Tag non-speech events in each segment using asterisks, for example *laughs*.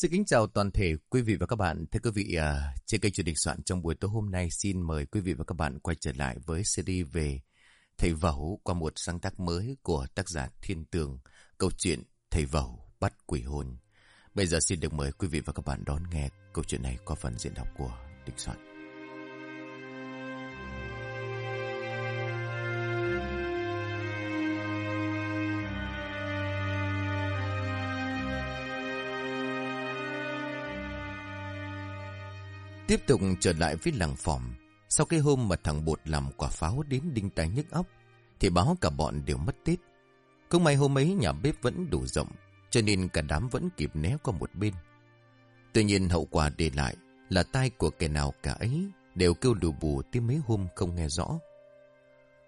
Xin kính chào toàn thể quý vị và các bạn. Thưa quý vị, uh, trên kênh truyền định soạn trong buổi tối hôm nay xin mời quý vị và các bạn quay trở lại với series về Thầy Vẩu qua một sáng tác mới của tác giả Thiên Tường, câu chuyện Thầy Vẩu bắt quỷ hồn. Bây giờ xin được mời quý vị và các bạn đón nghe câu chuyện này qua phần diễn đọc của định soạn. Tiếp tục trở lại với làng phỏm. Sau cái hôm mà thằng Bột làm quả pháo đến đinh tai nhức óc, thì báo cả bọn đều mất tết. Cũng may hôm ấy nhà bếp vẫn đủ rộng, cho nên cả đám vẫn kịp né qua một bên. Tuy nhiên hậu quả để lại là tai của kẻ nào cả ấy đều kêu đủ bù tiếng mấy hôm không nghe rõ.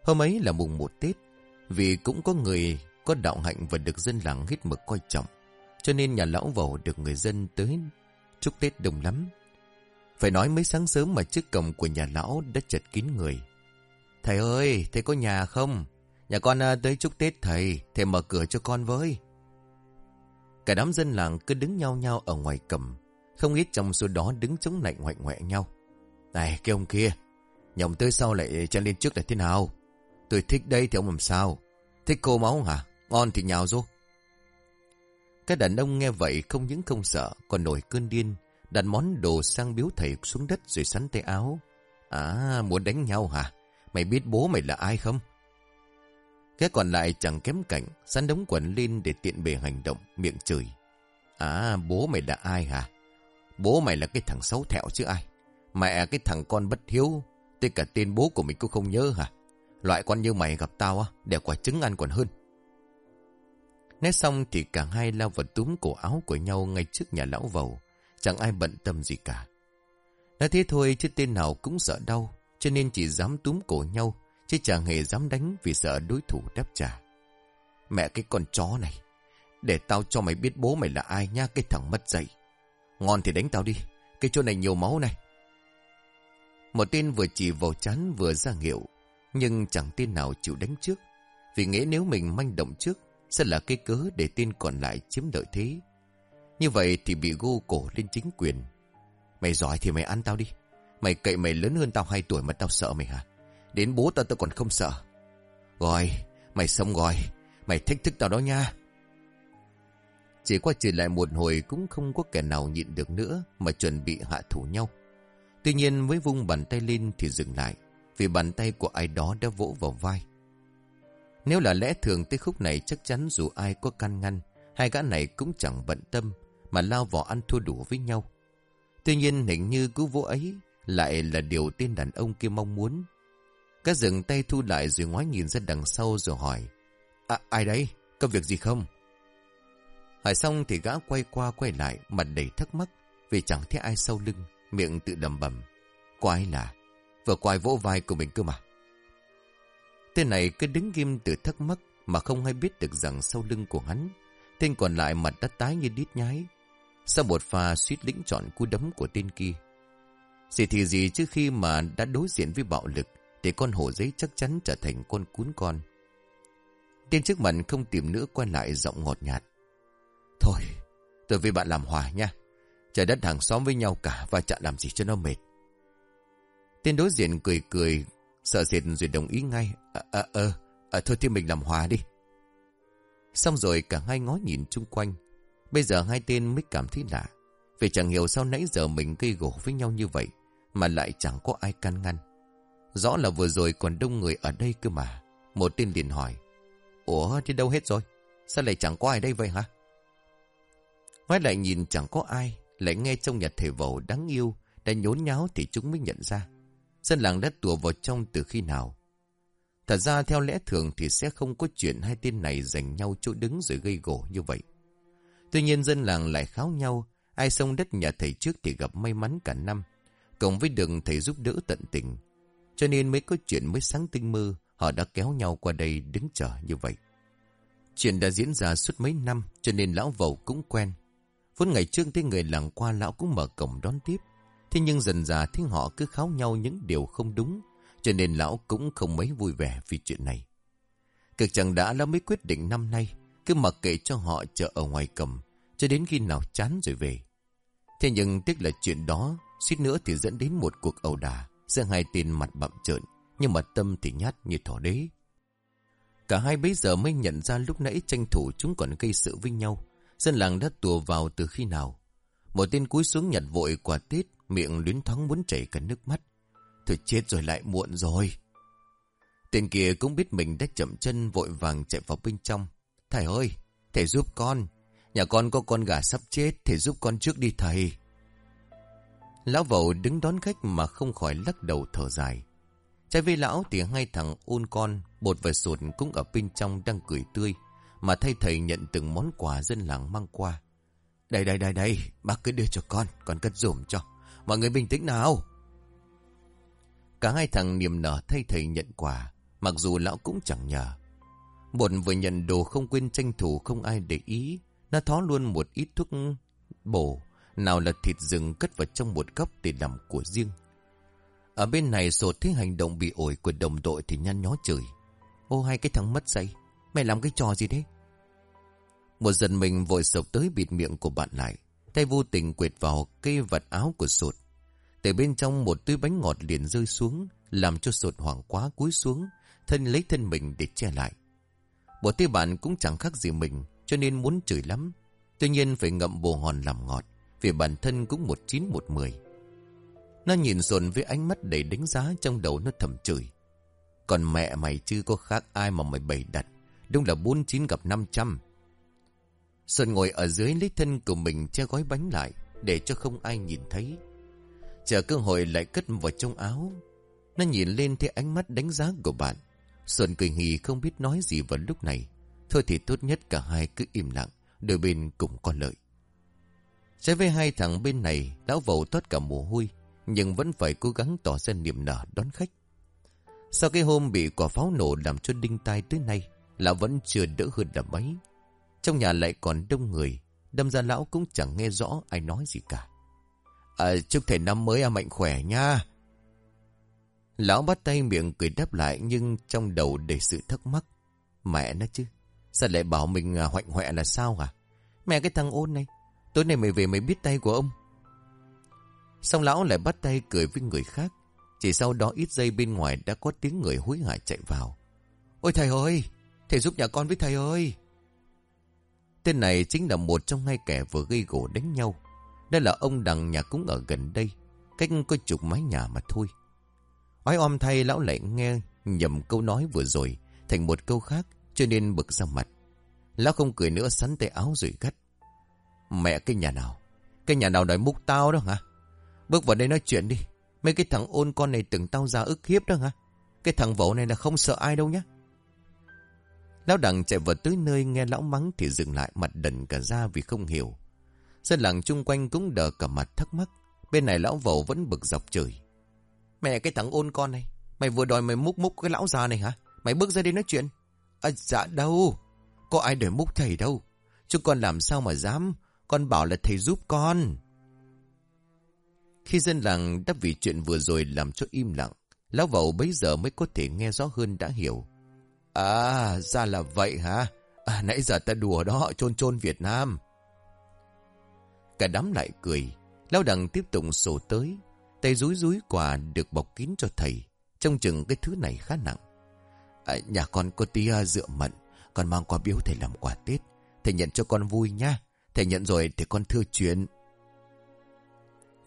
Hôm ấy là mùng một Tết, vì cũng có người có đạo hạnh và được dân làng hết mực coi trọng, cho nên nhà lão vầu được người dân tới chúc Tết đông lắm. Phải nói mấy sáng sớm mà trước cổng của nhà lão đã chật kín người. Thầy ơi, thầy có nhà không? Nhà con à, tới chúc Tết thầy, thầy mở cửa cho con với. Cả đám dân làng cứ đứng nhau nhau ở ngoài cầm. Không ít trong số đó đứng chống lạnh hoạnh hoẹ nhau. Này, cái ông kia, nhà ông tới sau lại chen lên trước là thế nào? Tôi thích đây thì ông làm sao? Thích cô máu hả? Ngon thì nhào vô. Các đàn ông nghe vậy không những không sợ, còn nổi cơn điên, đặt món đồ sang biếu thầy xuống đất rồi sắn tay áo. À, muốn đánh nhau hả? Mày biết bố mày là ai không? Cái còn lại chẳng kém cạnh, sắn đống quần lên để tiện bề hành động, miệng chửi. À, bố mày là ai hả? Bố mày là cái thằng xấu thẹo chứ ai? Mẹ cái thằng con bất hiếu, tới cả tên bố của mình cũng không nhớ hả? Loại con như mày gặp tao á, để quả trứng ăn còn hơn. Nói xong thì cả hai lao vào túm cổ áo của nhau ngay trước nhà lão vầu. Chẳng ai bận tâm gì cả. Nói thế thôi chứ tên nào cũng sợ đau, cho nên chỉ dám túm cổ nhau, chứ chẳng hề dám đánh vì sợ đối thủ đáp trả. Mẹ cái con chó này, để tao cho mày biết bố mày là ai nha cái thằng mất dạy. Ngon thì đánh tao đi, cái chỗ này nhiều máu này. Một tên vừa chỉ vào chán vừa ra hiệu, nhưng chẳng tên nào chịu đánh trước, vì nghĩ nếu mình manh động trước, sẽ là cái cớ để tên còn lại chiếm lợi thế. Như vậy thì bị gô cổ lên chính quyền. Mày giỏi thì mày ăn tao đi. Mày cậy mày lớn hơn tao 2 tuổi mà tao sợ mày hả? Đến bố tao tao còn không sợ. Rồi, mày sống rồi. Mày thách thức tao đó nha. Chỉ qua chỉ lại một hồi cũng không có kẻ nào nhịn được nữa mà chuẩn bị hạ thủ nhau. Tuy nhiên với vung bàn tay lên thì dừng lại vì bàn tay của ai đó đã vỗ vào vai. Nếu là lẽ thường tới khúc này chắc chắn dù ai có can ngăn hai gã này cũng chẳng bận tâm mà lao vào ăn thua đủ với nhau. Tuy nhiên hình như cứu vỗ ấy lại là điều tên đàn ông kia mong muốn. Các dừng tay thu lại rồi ngoái nhìn ra đằng sau rồi hỏi. À, ai đấy? Có việc gì không? Hỏi xong thì gã quay qua quay lại mặt đầy thắc mắc vì chẳng thấy ai sau lưng, miệng tự đầm bầm. Quái là? Vừa quay vỗ vai của mình cơ mà. Tên này cứ đứng ghim từ thắc mắc mà không hay biết được rằng sau lưng của hắn. Tên còn lại mặt đã tái như đít nhái, sau một pha suýt lĩnh chọn cú đấm của tên kia. Gì thì gì trước khi mà đã đối diện với bạo lực thì con hổ giấy chắc chắn trở thành con cún con. Tên trước mặt không tìm nữa quay lại giọng ngọt nhạt. Thôi, tôi với bạn làm hòa nha. Trời đất hàng xóm với nhau cả và chả làm gì cho nó mệt. Tên đối diện cười cười, sợ sệt rồi đồng ý ngay. Ờ, à, ờ, à, à, thôi thì mình làm hòa đi. Xong rồi cả hai ngó nhìn chung quanh. Bây giờ hai tên mới cảm thấy lạ. Vì chẳng hiểu sao nãy giờ mình gây gỗ với nhau như vậy. Mà lại chẳng có ai can ngăn. Rõ là vừa rồi còn đông người ở đây cơ mà. Một tên liền hỏi. Ủa thì đâu hết rồi? Sao lại chẳng có ai đây vậy hả? Ngoái lại nhìn chẳng có ai. Lại nghe trong nhà thể vầu đáng yêu. Đã nhốn nháo thì chúng mới nhận ra. Dân làng đã tùa vào trong từ khi nào. Thật ra theo lẽ thường thì sẽ không có chuyện hai tên này giành nhau chỗ đứng rồi gây gỗ như vậy. Tuy nhiên dân làng lại kháo nhau, ai xông đất nhà thầy trước thì gặp may mắn cả năm, cộng với đường thầy giúp đỡ tận tình. Cho nên mới có chuyện mới sáng tinh mơ, họ đã kéo nhau qua đây đứng chờ như vậy. Chuyện đã diễn ra suốt mấy năm, cho nên lão vầu cũng quen. Vốn ngày trước thấy người làng qua lão cũng mở cổng đón tiếp. Thế nhưng dần dà thấy họ cứ kháo nhau những điều không đúng, cho nên lão cũng không mấy vui vẻ vì chuyện này. Cực chẳng đã lão mới quyết định năm nay cứ mặc kệ cho họ chờ ở ngoài cầm Cho đến khi nào chán rồi về Thế nhưng tiếc là chuyện đó suýt nữa thì dẫn đến một cuộc ẩu đả giữa hai tên mặt bậm trợn nhưng mà tâm thì nhát như thỏ đế. Cả hai bấy giờ mới nhận ra lúc nãy tranh thủ chúng còn gây sự với nhau. Dân làng đã tùa vào từ khi nào. Một tên cúi xuống nhặt vội quả tết, miệng luyến thoáng muốn chảy cả nước mắt. Thôi chết rồi lại muộn rồi. Tên kia cũng biết mình đã chậm chân vội vàng chạy vào bên trong. Thầy ơi, thầy giúp con. Nhà con có con gà sắp chết, thầy giúp con trước đi thầy. Lão vầu đứng đón khách mà không khỏi lắc đầu thở dài. Trái với lão thì hai thằng ôn con, bột và sụt cũng ở bên trong đang cười tươi, mà thay thầy nhận từng món quà dân làng mang qua. Đây đây đây đây, bác cứ đưa cho con, con cất dùm cho. Mọi người bình tĩnh nào. Cả hai thằng niềm nở thay thầy nhận quà, mặc dù lão cũng chẳng nhờ. Bột vừa nhận đồ không quên tranh thủ không ai để ý, nó thó luôn một ít thuốc bổ, nào là thịt rừng cất vào trong một góc để làm của riêng. Ở bên này sột thấy hành động bị ổi của đồng đội thì nhăn nhó chửi. Ô hai cái thằng mất dậy, mày làm cái trò gì đấy? Một giận mình vội sộc tới bịt miệng của bạn lại, tay vô tình quệt vào cây vật áo của sột. Từ bên trong một túi bánh ngọt liền rơi xuống, làm cho sột hoảng quá cúi xuống, thân lấy thân mình để che lại. Bộ tư bản cũng chẳng khác gì mình, cho nên muốn chửi lắm. Tuy nhiên phải ngậm bồ hòn làm ngọt, vì bản thân cũng một chín một mười. Nó nhìn dồn với ánh mắt đầy đánh giá trong đầu nó thầm chửi. Còn mẹ mày chứ có khác ai mà mày bày đặt. Đúng là bốn chín gặp năm trăm. Xuân ngồi ở dưới lấy thân của mình che gói bánh lại để cho không ai nhìn thấy. Chờ cơ hội lại cất vào trong áo. Nó nhìn lên thấy ánh mắt đánh giá của bạn. Xuân cười hì không biết nói gì vào lúc này. Thôi thì tốt nhất cả hai cứ im lặng, đôi bên cùng có lợi. Trái với hai thằng bên này, lão vầu toát cả mồ hôi, nhưng vẫn phải cố gắng tỏ ra niềm nở đón khách. Sau cái hôm bị quả pháo nổ làm cho đinh tai tới nay, lão vẫn chưa đỡ hơn là mấy. Trong nhà lại còn đông người, đâm ra lão cũng chẳng nghe rõ ai nói gì cả. À, chúc thầy năm mới à mạnh khỏe nha. Lão bắt tay miệng cười đáp lại nhưng trong đầu đầy sự thắc mắc. Mẹ nó chứ, sao lại bảo mình à, hoạnh hoẹ là sao hả? Mẹ cái thằng ôn này, tối nay mày về mày biết tay của ông. Xong lão lại bắt tay cười với người khác. Chỉ sau đó ít giây bên ngoài đã có tiếng người hối hả chạy vào. Ôi thầy ơi! Thầy giúp nhà con với thầy ơi! Tên này chính là một trong hai kẻ vừa gây gỗ đánh nhau. Đây là ông đằng nhà cũng ở gần đây. Cách có chục mái nhà mà thôi. Ói om thay lão lại nghe nhầm câu nói vừa rồi, thành một câu khác, cho nên bực ra mặt. Lão không cười nữa, sắn tay áo rồi gắt. Mẹ cái nhà nào? Cái nhà nào đòi múc tao đó hả? Bước vào đây nói chuyện đi. Mấy cái thằng ôn con này từng tao ra ức hiếp đó hả? Cái thằng vỗ này là không sợ ai đâu nhá. Lão đằng chạy vào tới nơi nghe lão mắng thì dừng lại, mặt đần cả ra vì không hiểu. Dân làng chung quanh cũng đờ cả mặt thắc mắc. Bên này lão vẩu vẫn bực dọc trời. Mẹ cái thằng ôn con này. Mày vừa đòi mày múc múc cái lão già này hả? Mày bước ra đây nói chuyện. À dạ đâu. Có ai để múc thầy đâu. Chứ con làm sao mà dám. Con bảo là thầy giúp con. Khi dân làng đáp vì chuyện vừa rồi làm cho im lặng, lão vẩu bấy giờ mới có thể nghe rõ hơn đã hiểu. À, ra là vậy hả? À, nãy giờ ta đùa đó, chôn chôn Việt Nam. Cả đám lại cười, lão đằng tiếp tục sổ tới, tay rúi rúi quà được bọc kín cho thầy, trông chừng cái thứ này khá nặng. À, nhà con có tí uh, rượu mận, con mang qua biếu thầy làm quà Tết, thầy nhận cho con vui nha, thầy nhận rồi thì con thưa chuyện.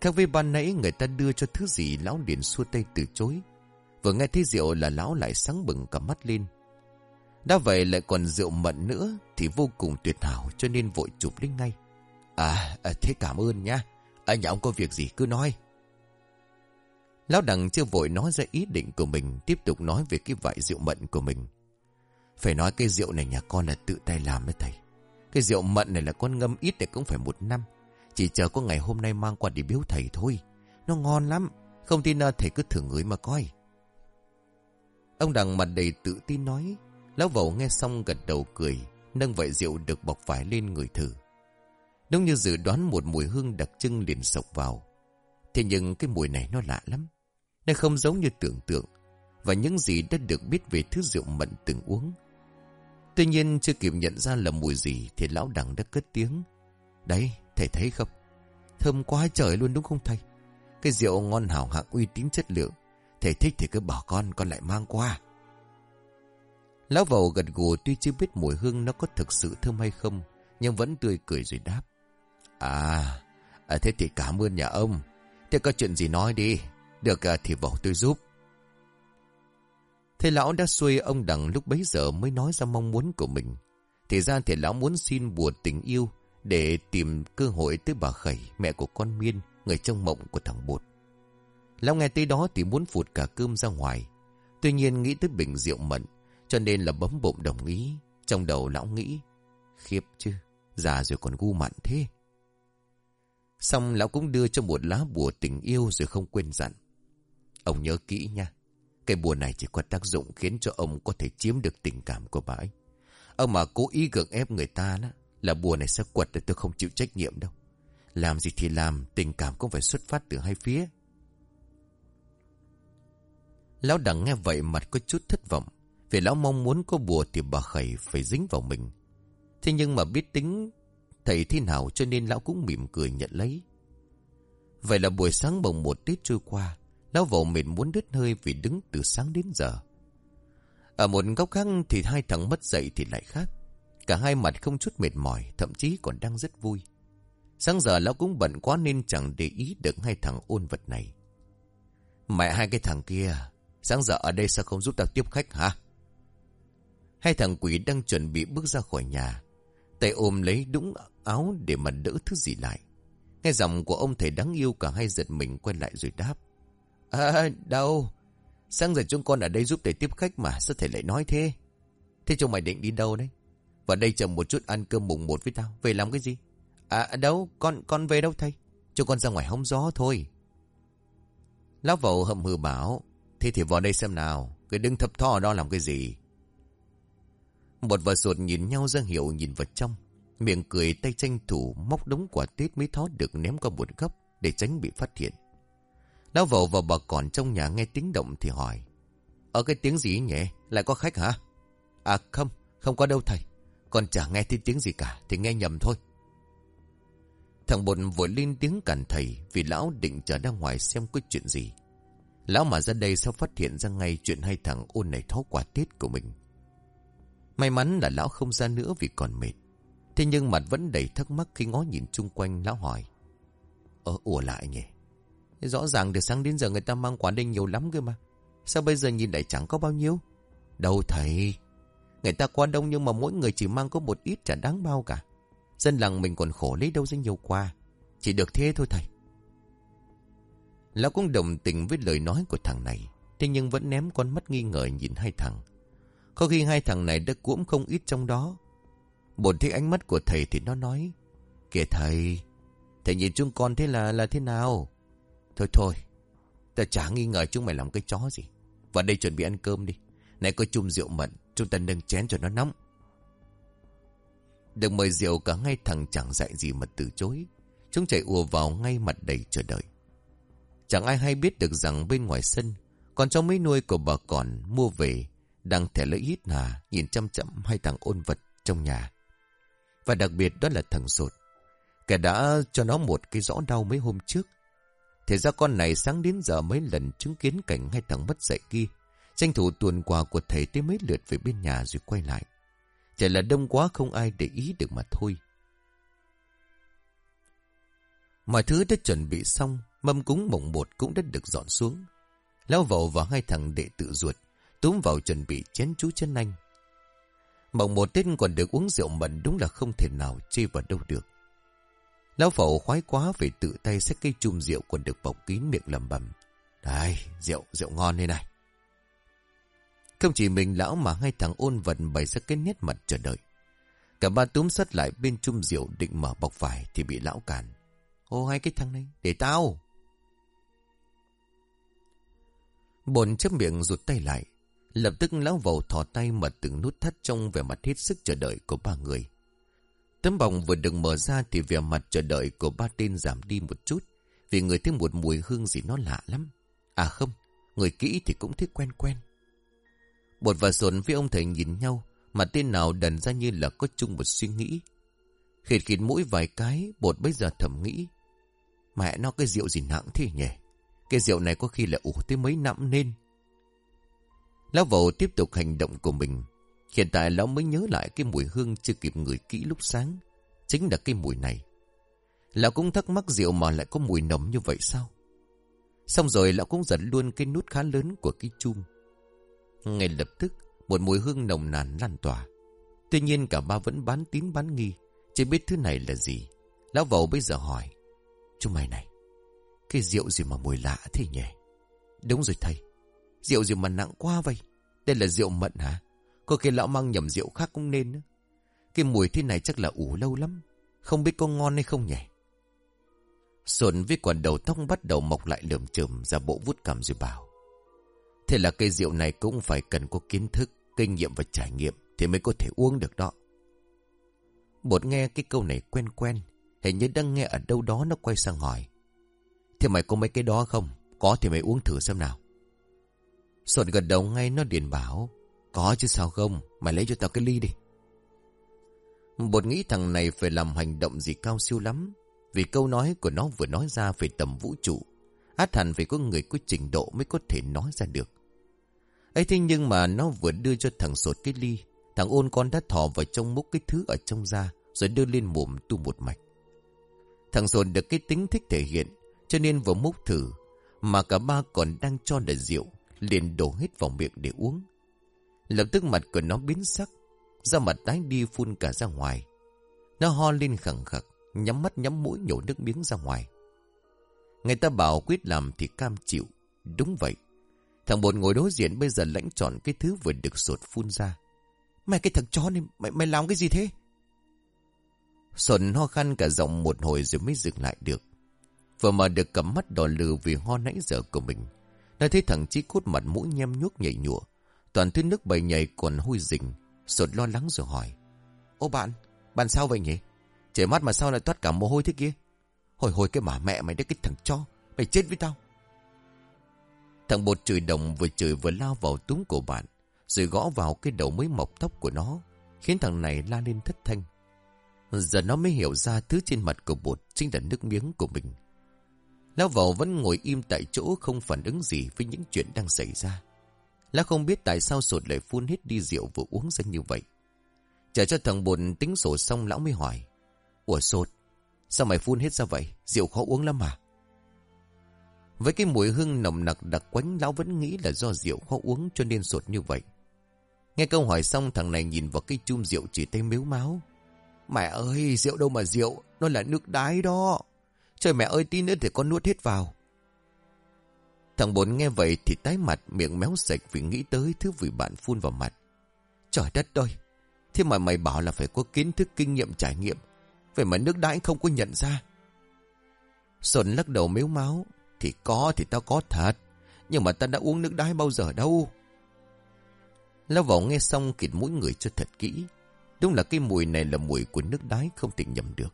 Khác với ban nãy người ta đưa cho thứ gì lão liền xua tay từ chối. Vừa nghe thấy rượu là lão lại sáng bừng cả mắt lên. Đã vậy lại còn rượu mận nữa thì vô cùng tuyệt hảo cho nên vội chụp lên ngay. À, à thế cảm ơn nha. À nhà ông có việc gì cứ nói. Lão đằng chưa vội nói ra ý định của mình, tiếp tục nói về cái vại rượu mận của mình. Phải nói cái rượu này nhà con là tự tay làm đấy thầy. Cái rượu mận này là con ngâm ít để cũng phải một năm. Chỉ chờ có ngày hôm nay mang qua để biếu thầy thôi. Nó ngon lắm. Không tin ờ, thầy cứ thử ngửi mà coi. Ông đằng mặt đầy tự tin nói. Lão vẩu nghe xong gật đầu cười. Nâng vại rượu được bọc vải lên người thử. Đúng như dự đoán, một mùi hương đặc trưng liền sộc vào. Thế nhưng cái mùi này nó lạ lắm. Nó không giống như tưởng tượng. Và những gì đã được biết về thứ rượu mận từng uống. Tuy nhiên chưa kịp nhận ra là mùi gì thì lão đằng đã cất tiếng. Đấy, thầy thấy không? Thơm quá trời luôn đúng không thầy? Cái rượu ngon hảo hạng uy tín chất lượng. Thầy thích thì cứ bỏ con, con lại mang qua. Lão vầu gật gù tuy chưa biết mùi hương nó có thực sự thơm hay không, nhưng vẫn tươi cười rồi đáp. À, à thế thì cảm ơn nhà ông. Thế có chuyện gì nói đi, được à, thì vào tôi giúp. Thầy lão đã xuôi ông đằng lúc bấy giờ mới nói ra mong muốn của mình. Thì ra thầy lão muốn xin bùa tình yêu để tìm cơ hội tới bà Khẩy, mẹ của con Miên, người trong mộng của thằng Bột. Lão nghe tới đó thì muốn phụt cả cơm ra ngoài. Tuy nhiên nghĩ tới bình rượu mận, cho nên là bấm bụng đồng ý. Trong đầu lão nghĩ, khiếp chứ, già rồi còn gu mặn thế. Xong lão cũng đưa cho một lá bùa tình yêu rồi không quên dặn. Ông nhớ kỹ nha, cái bùa này chỉ có tác dụng khiến cho ông có thể chiếm được tình cảm của bà ấy. Ông mà cố ý gượng ép người ta đó, là bùa này sẽ quật để tôi không chịu trách nhiệm đâu. Làm gì thì làm, tình cảm cũng phải xuất phát từ hai phía. Lão đằng nghe vậy mặt có chút thất vọng. Vì lão mong muốn có bùa thì bà khẩy phải dính vào mình. Thế nhưng mà biết tính thầy thế nào cho nên lão cũng mỉm cười nhận lấy. Vậy là buổi sáng bồng một Tết trôi qua, lão vẩu mệt muốn đứt hơi vì đứng từ sáng đến giờ. Ở một góc khác thì hai thằng mất dậy thì lại khác. Cả hai mặt không chút mệt mỏi, thậm chí còn đang rất vui. Sáng giờ lão cũng bận quá nên chẳng để ý được hai thằng ôn vật này. Mẹ hai cái thằng kia, sáng giờ ở đây sao không giúp tao tiếp khách hả? Hai thằng quỷ đang chuẩn bị bước ra khỏi nhà. Tay ôm lấy đúng áo để mà đỡ thứ gì lại. Nghe giọng của ông thầy đáng yêu cả hai giật mình quay lại rồi đáp. À, đâu? Sáng giờ chúng con ở đây giúp thầy tiếp khách mà, sao thầy lại nói thế? Thế chúng mày định đi đâu đấy? Vào đây chờ một chút ăn cơm mùng một với tao, về làm cái gì? À đâu, con con về đâu thầy? Cho con ra ngoài hóng gió thôi. Lão vậu hậm hừ bảo, thế thì vào đây xem nào, cứ đứng thập thò đó làm cái gì? Một vợ ruột nhìn nhau ra hiệu nhìn vào trong. Miệng cười tay tranh thủ móc đống quả tết mới thó được ném qua một góc để tránh bị phát hiện. Lão vầu và bà còn trong nhà nghe tiếng động thì hỏi. Ở cái tiếng gì nhỉ? Lại có khách hả? À không, không có đâu thầy. Còn chả nghe thấy tiếng gì cả thì nghe nhầm thôi. Thằng bột vội lên tiếng cản thầy vì lão định trở ra ngoài xem có chuyện gì. Lão mà ra đây sao phát hiện ra ngay chuyện hai thằng ôn này thó quả tết của mình. May mắn là lão không ra nữa vì còn mệt. Thế nhưng mặt vẫn đầy thắc mắc khi ngó nhìn chung quanh lão hỏi. Ờ, ủa lại nhỉ? Rõ ràng từ sáng đến giờ người ta mang quán đây nhiều lắm cơ mà. Sao bây giờ nhìn lại chẳng có bao nhiêu? Đâu thầy. Người ta quá đông nhưng mà mỗi người chỉ mang có một ít chả đáng bao cả. Dân làng mình còn khổ lấy đâu ra nhiều quà? Chỉ được thế thôi thầy. Lão cũng đồng tình với lời nói của thằng này. Thế nhưng vẫn ném con mắt nghi ngờ nhìn hai thằng. Có khi hai thằng này đã cuỗm không ít trong đó. Một thấy ánh mắt của thầy thì nó nói. Kìa thầy, thầy nhìn chúng con thế là là thế nào? Thôi thôi, ta chả nghi ngờ chúng mày làm cái chó gì. Vào đây chuẩn bị ăn cơm đi. Này có chung rượu mận, chúng ta nâng chén cho nó nóng. Được mời rượu cả ngay thằng chẳng dạy gì mà từ chối. Chúng chạy ùa vào ngay mặt đầy chờ đợi. Chẳng ai hay biết được rằng bên ngoài sân, con chó mấy nuôi của bà còn mua về, đang thẻ lưỡi hít hà, nhìn chăm chậm hai thằng ôn vật trong nhà. Và đặc biệt đó là thằng sột. Kẻ đã cho nó một cái rõ đau mấy hôm trước. Thế ra con này sáng đến giờ mấy lần chứng kiến cảnh hai thằng mất dạy kia. Tranh thủ tuần quà của thầy tới mấy lượt về bên nhà rồi quay lại. Chỉ là đông quá không ai để ý được mà thôi. Mọi thứ đã chuẩn bị xong, mâm cúng mộng bột cũng đã được dọn xuống. Lão vào và hai thằng đệ tự ruột, túm vào chuẩn bị chén chú chân anh. Mộng một tên còn được uống rượu mận đúng là không thể nào chê vào đâu được. Lão phẩu khoái quá về tự tay xách cây chum rượu còn được bọc kín miệng lầm bầm. Đây, rượu, rượu ngon đây này. Không chỉ mình lão mà hai thằng ôn vận bày ra cái nét mặt chờ đợi. Cả ba túm sắt lại bên chum rượu định mở bọc vải thì bị lão cản. Ô hai cái thằng này, để tao. Bồn chấp miệng rụt tay lại. Lập tức lão vầu thò tay mở từng nút thắt trong vẻ mặt hết sức chờ đợi của ba người. Tấm bồng vừa được mở ra thì vẻ mặt chờ đợi của ba tên giảm đi một chút. Vì người thấy một mùi hương gì nó lạ lắm. À không, người kỹ thì cũng thích quen quen. Bột và sồn với ông thầy nhìn nhau, mà tên nào đần ra như là có chung một suy nghĩ. Khịt khịt mũi vài cái, bột bây giờ thầm nghĩ. Mẹ nó cái rượu gì nặng thế nhỉ? Cái rượu này có khi là ủ tới mấy năm nên. Lão vầu tiếp tục hành động của mình. Hiện tại lão mới nhớ lại cái mùi hương chưa kịp ngửi kỹ lúc sáng. Chính là cái mùi này. Lão cũng thắc mắc rượu mà lại có mùi nồng như vậy sao? Xong rồi lão cũng giật luôn cái nút khá lớn của cái chum. Ngay lập tức, một mùi hương nồng nàn lan tỏa. Tuy nhiên cả ba vẫn bán tín bán nghi, chỉ biết thứ này là gì. Lão vầu bây giờ hỏi, chú mày này, cái rượu gì mà mùi lạ thế nhỉ? Đúng rồi thầy, rượu gì mà nặng quá vậy? Đây là rượu mận hả? Có khi lão mang nhầm rượu khác cũng nên. Cái mùi thế này chắc là ủ lâu lắm. Không biết có ngon hay không nhỉ? Xuân với quả đầu tóc bắt đầu mọc lại lượm chườm ra bộ vút cảm rồi bảo. Thế là cây rượu này cũng phải cần có kiến thức, kinh nghiệm và trải nghiệm thì mới có thể uống được đó. Bột nghe cái câu này quen quen, hình như đang nghe ở đâu đó nó quay sang hỏi. Thế mày có mấy cái đó không? Có thì mày uống thử xem nào. Xuân gật đầu ngay nó điền bảo. Có chứ sao không, mày lấy cho tao cái ly đi. Bột nghĩ thằng này phải làm hành động gì cao siêu lắm. Vì câu nói của nó vừa nói ra về tầm vũ trụ. Át hẳn phải có người có trình độ mới có thể nói ra được. ấy thế nhưng mà nó vừa đưa cho thằng sột cái ly. Thằng ôn con đã thò vào trong múc cái thứ ở trong da. Rồi đưa lên mồm tu một mạch. Thằng sột được cái tính thích thể hiện. Cho nên vừa múc thử. Mà cả ba còn đang cho là rượu. Liền đổ hết vào miệng để uống. Lập tức mặt của nó biến sắc. Da mặt tái đi phun cả ra ngoài. Nó ho lên khẳng khặc. Nhắm mắt nhắm mũi nhổ nước miếng ra ngoài. Người ta bảo quyết làm thì cam chịu. Đúng vậy. Thằng bột ngồi đối diện bây giờ lãnh tròn cái thứ vừa được sột phun ra. Mày cái thằng chó này, mày, mày làm cái gì thế? Sột ho khăn cả giọng một hồi rồi mới dừng lại được. Vừa mà được cắm mắt đỏ lừ vì ho nãy giờ của mình. Đã thấy thằng chí cốt mặt mũi nhem nhuốc nhảy nhụa. Toàn thấy nước bầy nhảy còn hôi rình. Sột lo lắng rồi hỏi. Ô bạn, bạn sao vậy nhỉ? Trời mắt mà sao lại toát cả mồ hôi thế kia? Hồi hồi cái bà mẹ mày đấy cái thằng cho. Mày chết với tao. Thằng bột chửi đồng vừa chửi vừa lao vào túng của bạn. Rồi gõ vào cái đầu mới mọc tóc của nó. Khiến thằng này la lên thất thanh. Giờ nó mới hiểu ra thứ trên mặt của bột chính là nước miếng của mình. Lao vào vẫn ngồi im tại chỗ không phản ứng gì với những chuyện đang xảy ra. Lão không biết tại sao sột lại phun hết đi rượu vừa uống ra như vậy. Chờ cho thằng bồn tính sổ xong lão mới hỏi. Ủa sột, sao mày phun hết ra vậy? Rượu khó uống lắm mà. Với cái mùi hương nồng nặc đặc quánh lão vẫn nghĩ là do rượu khó uống cho nên sột như vậy. Nghe câu hỏi xong thằng này nhìn vào cái chum rượu chỉ tay miếu máu. Mẹ ơi, rượu đâu mà rượu, nó là nước đái đó. Trời mẹ ơi, tí nữa thì con nuốt hết vào. Thằng bốn nghe vậy thì tái mặt miệng méo sạch vì nghĩ tới thứ vị bạn phun vào mặt. Trời đất ơi, thế mà mày bảo là phải có kiến thức kinh nghiệm trải nghiệm. Vậy mà nước đãi không có nhận ra. Sơn lắc đầu mếu máu. Thì có thì tao có thật. Nhưng mà tao đã uống nước đái bao giờ đâu. Lão vào nghe xong kịt mũi người cho thật kỹ. Đúng là cái mùi này là mùi của nước đái không thể nhầm được.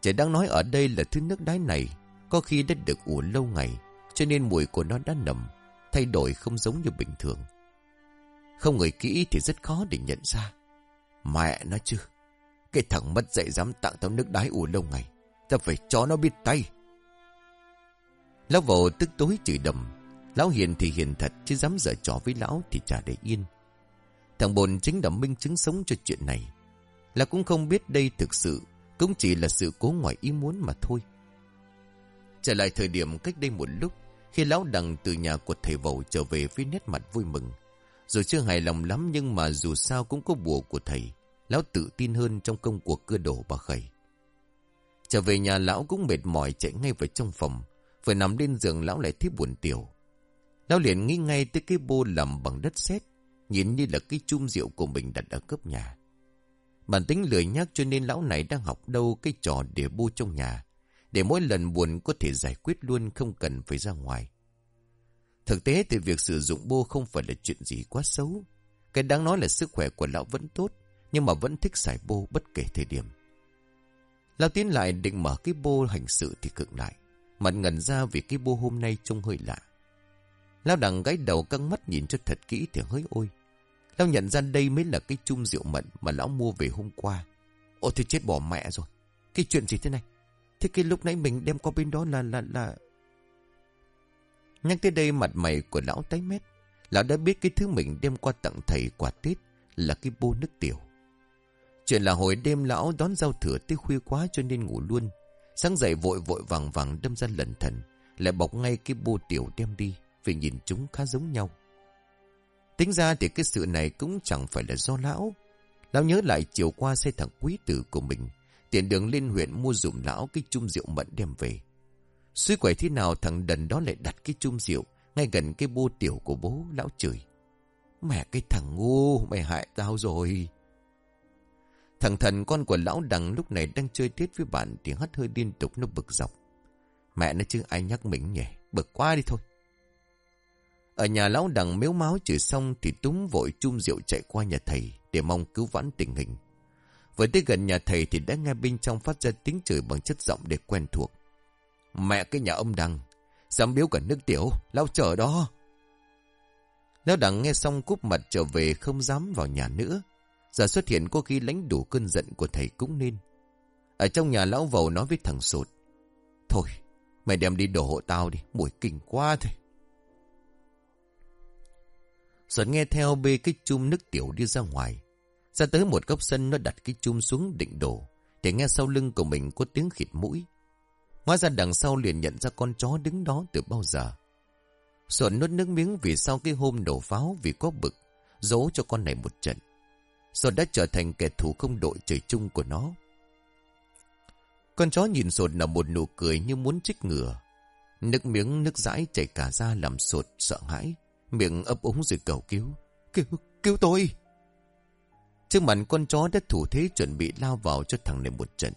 Chỉ đang nói ở đây là thứ nước đái này có khi đã được ủ lâu ngày cho nên mùi của nó đã nầm thay đổi không giống như bình thường. Không người kỹ thì rất khó để nhận ra. Mẹ nó chứ. Cái thằng mất dạy dám tặng tao nước đái ủ lâu ngày. Ta phải cho nó biết tay. Lão vồ tức tối chửi đầm. Lão hiền thì hiền thật, chứ dám dở trò với lão thì chả để yên. Thằng bồn chính là minh chứng sống cho chuyện này. Là cũng không biết đây thực sự, cũng chỉ là sự cố ngoài ý muốn mà thôi. Trở lại thời điểm cách đây một lúc khi lão đằng từ nhà của thầy vầu trở về với nét mặt vui mừng. Dù chưa hài lòng lắm nhưng mà dù sao cũng có bùa của thầy. Lão tự tin hơn trong công cuộc cưa đổ bà khẩy. Trở về nhà lão cũng mệt mỏi chạy ngay vào trong phòng. Vừa nằm lên giường lão lại thấy buồn tiểu. Lão liền nghĩ ngay tới cái bô làm bằng đất sét, Nhìn như là cái chum rượu của mình đặt ở cấp nhà. Bản tính lười nhắc cho nên lão này đang học đâu cái trò để bô trong nhà. Để mỗi lần buồn có thể giải quyết luôn không cần phải ra ngoài. Thực tế thì việc sử dụng bô không phải là chuyện gì quá xấu. Cái đáng nói là sức khỏe của lão vẫn tốt, nhưng mà vẫn thích xài bô bất kể thời điểm. Lão tiến lại định mở cái bô hành sự thì cực lại. Mặt ngần ra vì cái bô hôm nay trông hơi lạ. Lão đằng gáy đầu căng mắt nhìn cho thật kỹ thì hơi ôi. Lão nhận ra đây mới là cái chung rượu mận mà lão mua về hôm qua. Ôi thì chết bỏ mẹ rồi. Cái chuyện gì thế này? Thế cái lúc nãy mình đem qua bên đó là là là... Nhắc tới đây mặt mày của lão tái mét. Lão đã biết cái thứ mình đem qua tặng thầy quà Tết là cái bô nước tiểu. Chuyện là hồi đêm lão đón giao thừa tới khuya quá cho nên ngủ luôn. Sáng dậy vội vội vàng vàng đâm ra lần thần. Lại bọc ngay cái bô tiểu đem đi. Vì nhìn chúng khá giống nhau. Tính ra thì cái sự này cũng chẳng phải là do lão. Lão nhớ lại chiều qua xe thằng quý tử của mình. Tiền đường lên huyện mua dùm lão cái chung rượu mận đem về. Suy quẩy thế nào thằng đần đó lại đặt cái chung rượu ngay gần cái bô tiểu của bố lão chửi. Mẹ cái thằng ngu, mày hại tao rồi. Thằng thần con của lão đằng lúc này đang chơi tiết với bạn thì hắt hơi liên tục nó bực dọc. Mẹ nó chứ ai nhắc mình nhỉ, bực quá đi thôi. Ở nhà lão đằng mếu máu chửi xong thì túng vội chung rượu chạy qua nhà thầy để mong cứu vãn tình hình. Vừa tới gần nhà thầy thì đã nghe bên trong phát ra tiếng chửi bằng chất giọng để quen thuộc. Mẹ cái nhà ông đằng, dám biếu cả nước tiểu, lao chở đó. Lão đằng nghe xong cúp mặt trở về không dám vào nhà nữa. Giờ xuất hiện có khi lãnh đủ cơn giận của thầy cũng nên. Ở trong nhà lão vầu nói với thằng sụt. Thôi, mày đem đi đổ hộ tao đi, mùi kinh quá thôi. Sột nghe theo bê cái chum nước tiểu đi ra ngoài. Ra tới một góc sân nó đặt cái chum xuống định đổ. Để nghe sau lưng của mình có tiếng khịt mũi. Hóa ra đằng sau liền nhận ra con chó đứng đó từ bao giờ. Xuân nuốt nước miếng vì sau cái hôm đổ pháo vì có bực. Giấu cho con này một trận. Xuân đã trở thành kẻ thù không đội trời chung của nó. Con chó nhìn sột là một nụ cười như muốn trích ngừa. Nước miếng nước dãi chảy cả ra làm sột sợ hãi. Miệng ấp úng rồi cầu cứu. Cứu, cứu tôi! Trước mặt con chó đã thủ thế chuẩn bị lao vào cho thằng này một trận.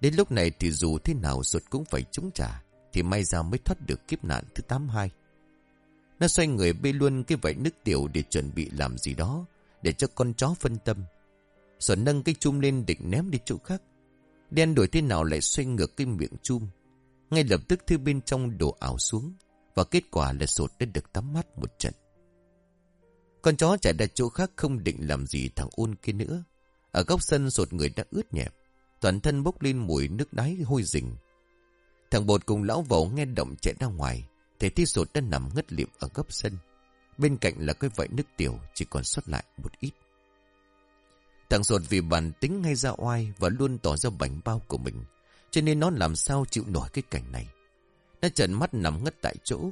Đến lúc này thì dù thế nào sột cũng phải chống trả. Thì may ra mới thoát được kiếp nạn thứ 82. Nó xoay người bê luôn cái vải nước tiểu để chuẩn bị làm gì đó. Để cho con chó phân tâm. Sột nâng cái chum lên định ném đi chỗ khác. Đen đổi thế nào lại xoay ngược cái miệng chum. Ngay lập tức thư bên trong đổ ảo xuống. Và kết quả là sột đã được tắm mắt một trận. Con chó chạy ra chỗ khác không định làm gì thằng ôn kia nữa. Ở góc sân sột người đã ướt nhẹp. Toàn thân bốc lên mùi nước đáy hôi rình. Thằng bột cùng lão vẩu nghe động chạy ra ngoài. Thấy tí sột đã nằm ngất liệm ở góc sân. Bên cạnh là cái vải nước tiểu, chỉ còn sót lại một ít. Thằng sột vì bản tính ngay ra oai và luôn tỏ ra bảnh bao của mình. Cho nên nó làm sao chịu nổi cái cảnh này. Nó trần mắt nằm ngất tại chỗ.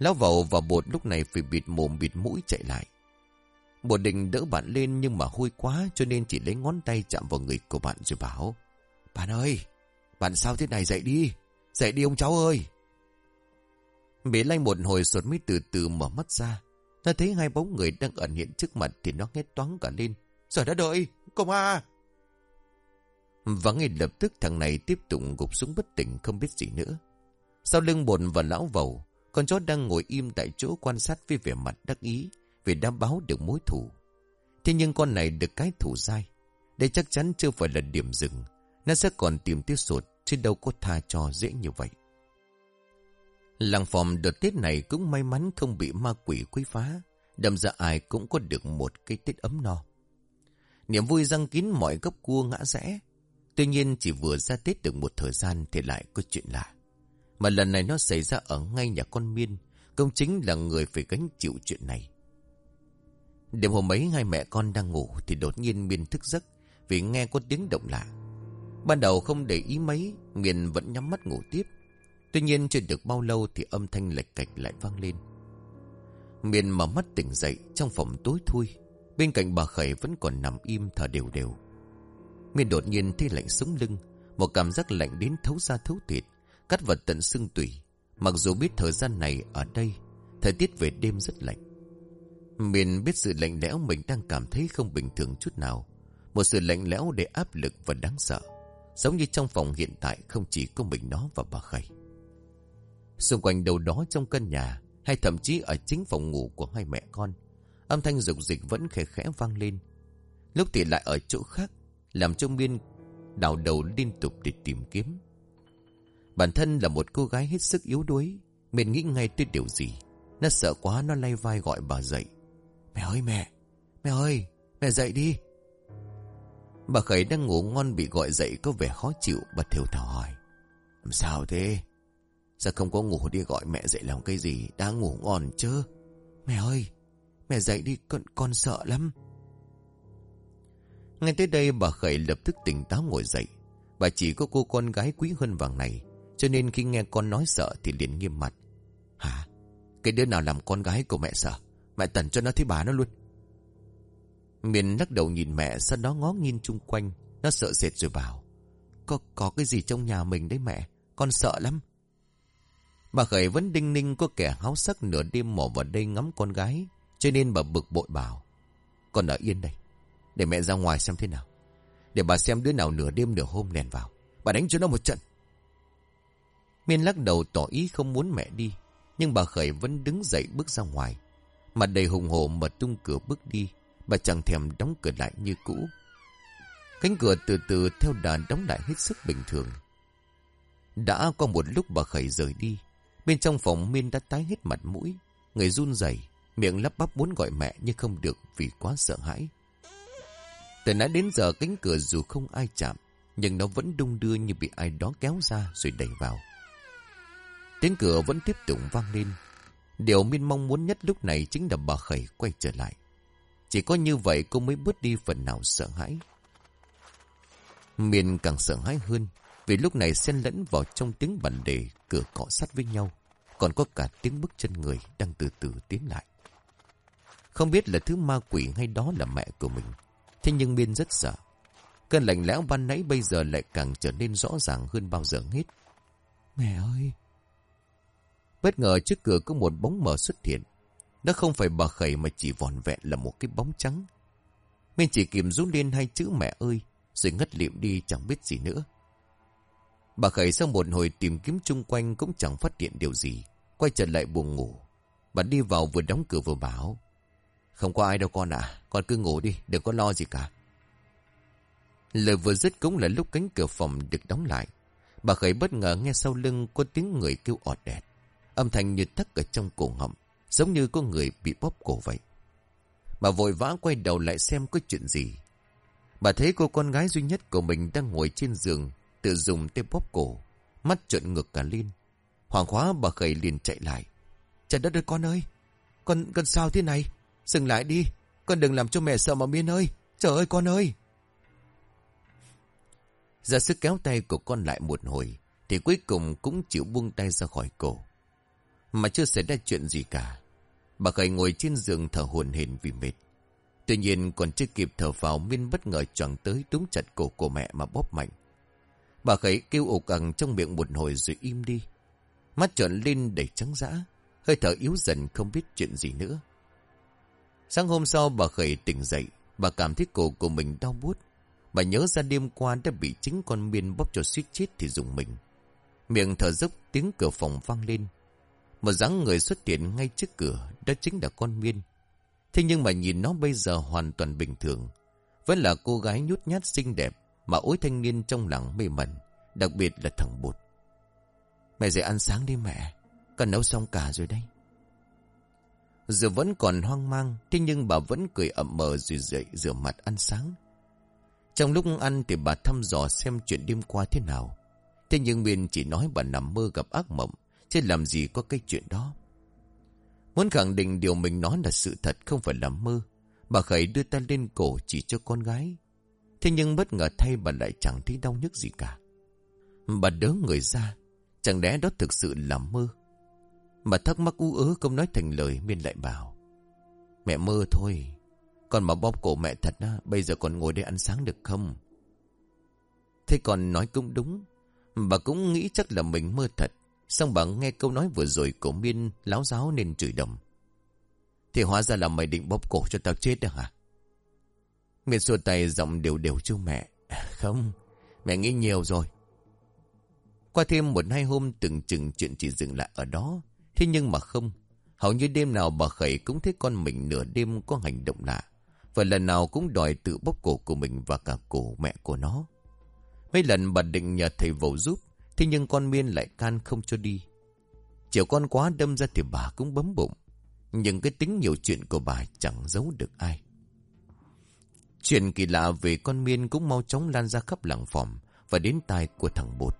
Lão vầu và bột lúc này phải bịt mồm bịt mũi chạy lại. Bột định đỡ bạn lên nhưng mà hôi quá cho nên chỉ lấy ngón tay chạm vào người của bạn rồi bảo. Bạn ơi, bạn sao thế này dậy đi, dậy đi ông cháu ơi. Bế lanh một hồi sột mít từ từ mở mắt ra. Nó thấy hai bóng người đang ẩn hiện trước mặt thì nó nghe toán cả lên. giờ đã đợi, công a Và ngay lập tức thằng này tiếp tục gục xuống bất tỉnh không biết gì nữa. Sau lưng bồn và lão vầu, con chó đang ngồi im tại chỗ quan sát với vẻ mặt đắc ý, vì đã báo được mối thủ. Thế nhưng con này được cái thủ dai. Đây chắc chắn chưa phải là điểm dừng. Nó sẽ còn tìm tiếp sụt chứ đâu có tha cho dễ như vậy. Làng phòng đợt Tết này cũng may mắn không bị ma quỷ quấy phá. Đâm ra ai cũng có được một cái Tết ấm no. Niềm vui răng kín mọi góc cua ngã rẽ. Tuy nhiên chỉ vừa ra Tết được một thời gian thì lại có chuyện lạ. Mà lần này nó xảy ra ở ngay nhà con Miên. Công chính là người phải gánh chịu chuyện này. Đêm hôm ấy hai mẹ con đang ngủ thì đột nhiên Miên thức giấc vì nghe có tiếng động lạ. Ban đầu không để ý mấy, Miên vẫn nhắm mắt ngủ tiếp. Tuy nhiên chưa được bao lâu thì âm thanh lệch cạch lại vang lên. Miên mở mắt tỉnh dậy trong phòng tối thui. Bên cạnh bà Khẩy vẫn còn nằm im thở đều đều. Miên đột nhiên thấy lạnh sống lưng. Một cảm giác lạnh đến thấu da thấu thịt. Cắt vật tận xương tủy. Mặc dù biết thời gian này ở đây, thời tiết về đêm rất lạnh. Miền biết sự lạnh lẽo mình đang cảm thấy không bình thường chút nào. Một sự lạnh lẽo để áp lực và đáng sợ. Giống như trong phòng hiện tại không chỉ có mình nó và bà Khẩy. Xung quanh đầu đó trong căn nhà, hay thậm chí ở chính phòng ngủ của hai mẹ con, âm thanh rục dịch vẫn khẽ khẽ vang lên. Lúc thì lại ở chỗ khác, làm cho Miên đào đầu liên tục để tìm kiếm. Bản thân là một cô gái hết sức yếu đuối, mẹ nghĩ ngay tới điều gì. Nó sợ quá nó lay vai gọi bà dậy. Mẹ ơi mẹ, mẹ ơi, mẹ dậy đi. Bà Khẩy đang ngủ ngon bị gọi dậy có vẻ khó chịu, bà thiểu thảo hỏi. Làm sao thế? Sao không có ngủ đi gọi mẹ dậy làm cái gì? Đang ngủ ngon chứ? Mẹ ơi! Mẹ dậy đi, con, con sợ lắm. Ngay tới đây bà Khẩy lập tức tỉnh táo ngồi dậy. Bà chỉ có cô con gái quý hơn vàng này. Cho nên khi nghe con nói sợ thì liền nghiêm mặt. Hả? Cái đứa nào làm con gái của mẹ sợ? Mẹ tần cho nó thấy bà nó luôn. Miền lắc đầu nhìn mẹ sau đó ngó nhìn chung quanh. Nó sợ sệt rồi bảo. Có, có cái gì trong nhà mình đấy mẹ? Con sợ lắm. Bà Khởi vẫn đinh ninh có kẻ háo sắc nửa đêm mò vào đây ngắm con gái. Cho nên bà bực bội bảo. Con ở yên đây. Để mẹ ra ngoài xem thế nào. Để bà xem đứa nào nửa đêm nửa hôm lèn vào. Bà đánh cho nó một trận. Miên lắc đầu tỏ ý không muốn mẹ đi. Nhưng bà Khởi vẫn đứng dậy bước ra ngoài. Mặt đầy hùng hồ mở tung cửa bước đi. Bà chẳng thèm đóng cửa lại như cũ. Cánh cửa từ từ theo đàn đóng lại hết sức bình thường. Đã có một lúc bà Khởi rời đi. Bên trong phòng Miên đã tái hết mặt mũi. Người run rẩy miệng lắp bắp muốn gọi mẹ nhưng không được vì quá sợ hãi. Từ nãy đến giờ cánh cửa dù không ai chạm, nhưng nó vẫn đung đưa như bị ai đó kéo ra rồi đẩy vào. Tiếng cửa vẫn tiếp tục vang lên. Điều Miên mong muốn nhất lúc này chính là bà Khẩy quay trở lại. Chỉ có như vậy cô mới bớt đi phần nào sợ hãi. Miên càng sợ hãi hơn, vì lúc này xen lẫn vào trong tiếng bàn đề cửa cọ sát với nhau, còn có cả tiếng bước chân người đang từ từ tiến lại. Không biết là thứ ma quỷ hay đó là mẹ của mình. Thế nhưng Miên rất sợ. Cơn lạnh lẽo ban nãy bây giờ lại càng trở nên rõ ràng hơn bao giờ hết. Mẹ ơi! Bất ngờ trước cửa có một bóng mờ xuất hiện. Nó không phải bà khẩy mà chỉ vòn vẹn là một cái bóng trắng. Mình chỉ kìm rút lên hai chữ mẹ ơi, rồi ngất liệm đi chẳng biết gì nữa. Bà khẩy sau một hồi tìm kiếm chung quanh cũng chẳng phát hiện điều gì. Quay trở lại buồn ngủ. Bà đi vào vừa đóng cửa vừa bảo. Không có ai đâu con à, con cứ ngủ đi, đừng có lo gì cả. Lời vừa dứt cũng là lúc cánh cửa phòng được đóng lại. Bà khởi bất ngờ nghe sau lưng có tiếng người kêu ọt đẹt. Âm thanh như thắt ở trong cổ họng, giống như có người bị bóp cổ vậy. Bà vội vã quay đầu lại xem có chuyện gì. Bà thấy cô con gái duy nhất của mình đang ngồi trên giường, tự dùng tay bóp cổ, mắt trợn ngược cả lên. Hoàng khóa bà khẩy liền chạy lại. Trời đất ơi con ơi, con, con sao thế này? Dừng lại đi, con đừng làm cho mẹ sợ mà Miên ơi. Trời ơi con ơi. Ra sức kéo tay của con lại một hồi, thì cuối cùng cũng chịu buông tay ra khỏi cổ. Mà chưa xảy ra chuyện gì cả. Bà Khởi ngồi trên giường thở hồn hển vì mệt. Tuy nhiên còn chưa kịp thở vào Miên bất ngờ choàng tới đúng chặt cổ của mẹ mà bóp mạnh. Bà Khởi kêu ục ẳng trong miệng một hồi rồi im đi. Mắt trợn lên đầy trắng dã, hơi thở yếu dần không biết chuyện gì nữa. Sáng hôm sau bà khởi tỉnh dậy, bà cảm thấy cổ của mình đau buốt. Bà nhớ ra đêm qua đã bị chính con miên bóp cho suýt chết thì dùng mình. Miệng thở dốc tiếng cửa phòng vang lên. Một dáng người xuất hiện ngay trước cửa, đó chính là con miên. Thế nhưng mà nhìn nó bây giờ hoàn toàn bình thường. Vẫn là cô gái nhút nhát xinh đẹp mà ối thanh niên trong lặng mê mẩn, đặc biệt là thằng bột. Mẹ dậy ăn sáng đi mẹ, con nấu xong cả rồi đây. Giờ vẫn còn hoang mang, thế nhưng bà vẫn cười ẩm mờ rồi dậy rửa mặt ăn sáng. Trong lúc ăn thì bà thăm dò xem chuyện đêm qua thế nào. Thế nhưng Miên chỉ nói bà nằm mơ gặp ác mộng, chứ làm gì có cái chuyện đó. Muốn khẳng định điều mình nói là sự thật không phải là mơ, bà Khẩy đưa tay lên cổ chỉ cho con gái. Thế nhưng bất ngờ thay bà lại chẳng thấy đau nhức gì cả. Bà đỡ người ra, chẳng lẽ đó thực sự là mơ. bà thắc mắc u ớ không nói thành lời Miên lại bảo Mẹ mơ thôi Con mà bóp cổ mẹ thật á Bây giờ còn ngồi đây ăn sáng được không Thế còn nói cũng đúng Bà cũng nghĩ chắc là mình mơ thật Xong bà nghe câu nói vừa rồi của Miên Láo giáo nên chửi đồng Thì hóa ra là mày định bóp cổ cho tao chết được hả Miên xua tay giọng đều đều chú mẹ *laughs* Không, Mẹ nghĩ nhiều rồi Qua thêm một hai hôm từng chừng chuyện chỉ dừng lại ở đó Thế nhưng mà không. Hầu như đêm nào bà Khẩy cũng thấy con mình nửa đêm có hành động lạ. Và lần nào cũng đòi tự bóp cổ của mình và cả cổ mẹ của nó. Mấy lần bà định nhờ thầy vầu giúp. Thế nhưng con miên lại can không cho đi. Chiều con quá đâm ra thì bà cũng bấm bụng. Nhưng cái tính nhiều chuyện của bà chẳng giấu được ai. Chuyện kỳ lạ về con miên cũng mau chóng lan ra khắp làng phòng và đến tai của thằng bột.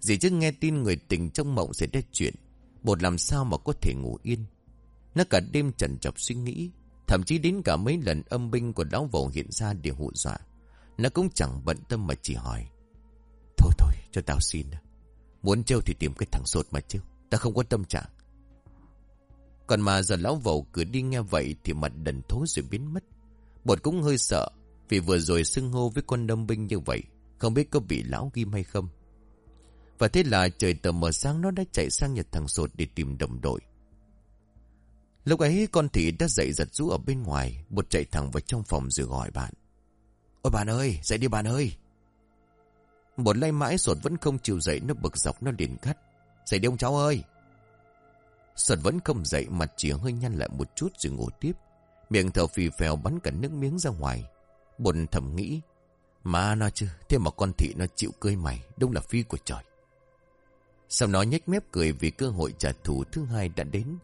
Dì chứ nghe tin người tình trong mộng sẽ ra chuyện. Bột làm sao mà có thể ngủ yên. Nó cả đêm trần chọc suy nghĩ. Thậm chí đến cả mấy lần âm binh của lão vầu hiện ra để hụ dọa. Nó cũng chẳng bận tâm mà chỉ hỏi. Thôi thôi, cho tao xin. Muốn trêu thì tìm cái thằng sột mà trêu. Ta không có tâm trạng. Còn mà giờ lão vẩu cứ đi nghe vậy thì mặt đần thối rồi biến mất. Bột cũng hơi sợ vì vừa rồi xưng hô với con đâm binh như vậy. Không biết có bị lão ghim hay không. Và thế là trời tờ mờ sáng nó đã chạy sang nhà thằng sột để tìm đồng đội. Lúc ấy con thị đã dậy giật rú ở bên ngoài. Bột chạy thẳng vào trong phòng rồi gọi bạn. Ôi bạn ơi, dậy đi bạn ơi. Một lay mãi sột vẫn không chịu dậy nó bực dọc nó liền cắt. Dậy đi ông cháu ơi. Sột vẫn không dậy mặt chỉ hơi nhăn lại một chút rồi ngủ tiếp. Miệng thở phì phèo bắn cả nước miếng ra ngoài. Bồn thầm nghĩ. Mà nó chứ, thế mà con thị nó chịu cơi mày, đúng là phi của trời. Sau đó nhếch mép cười vì cơ hội trả thù thứ hai đã đến.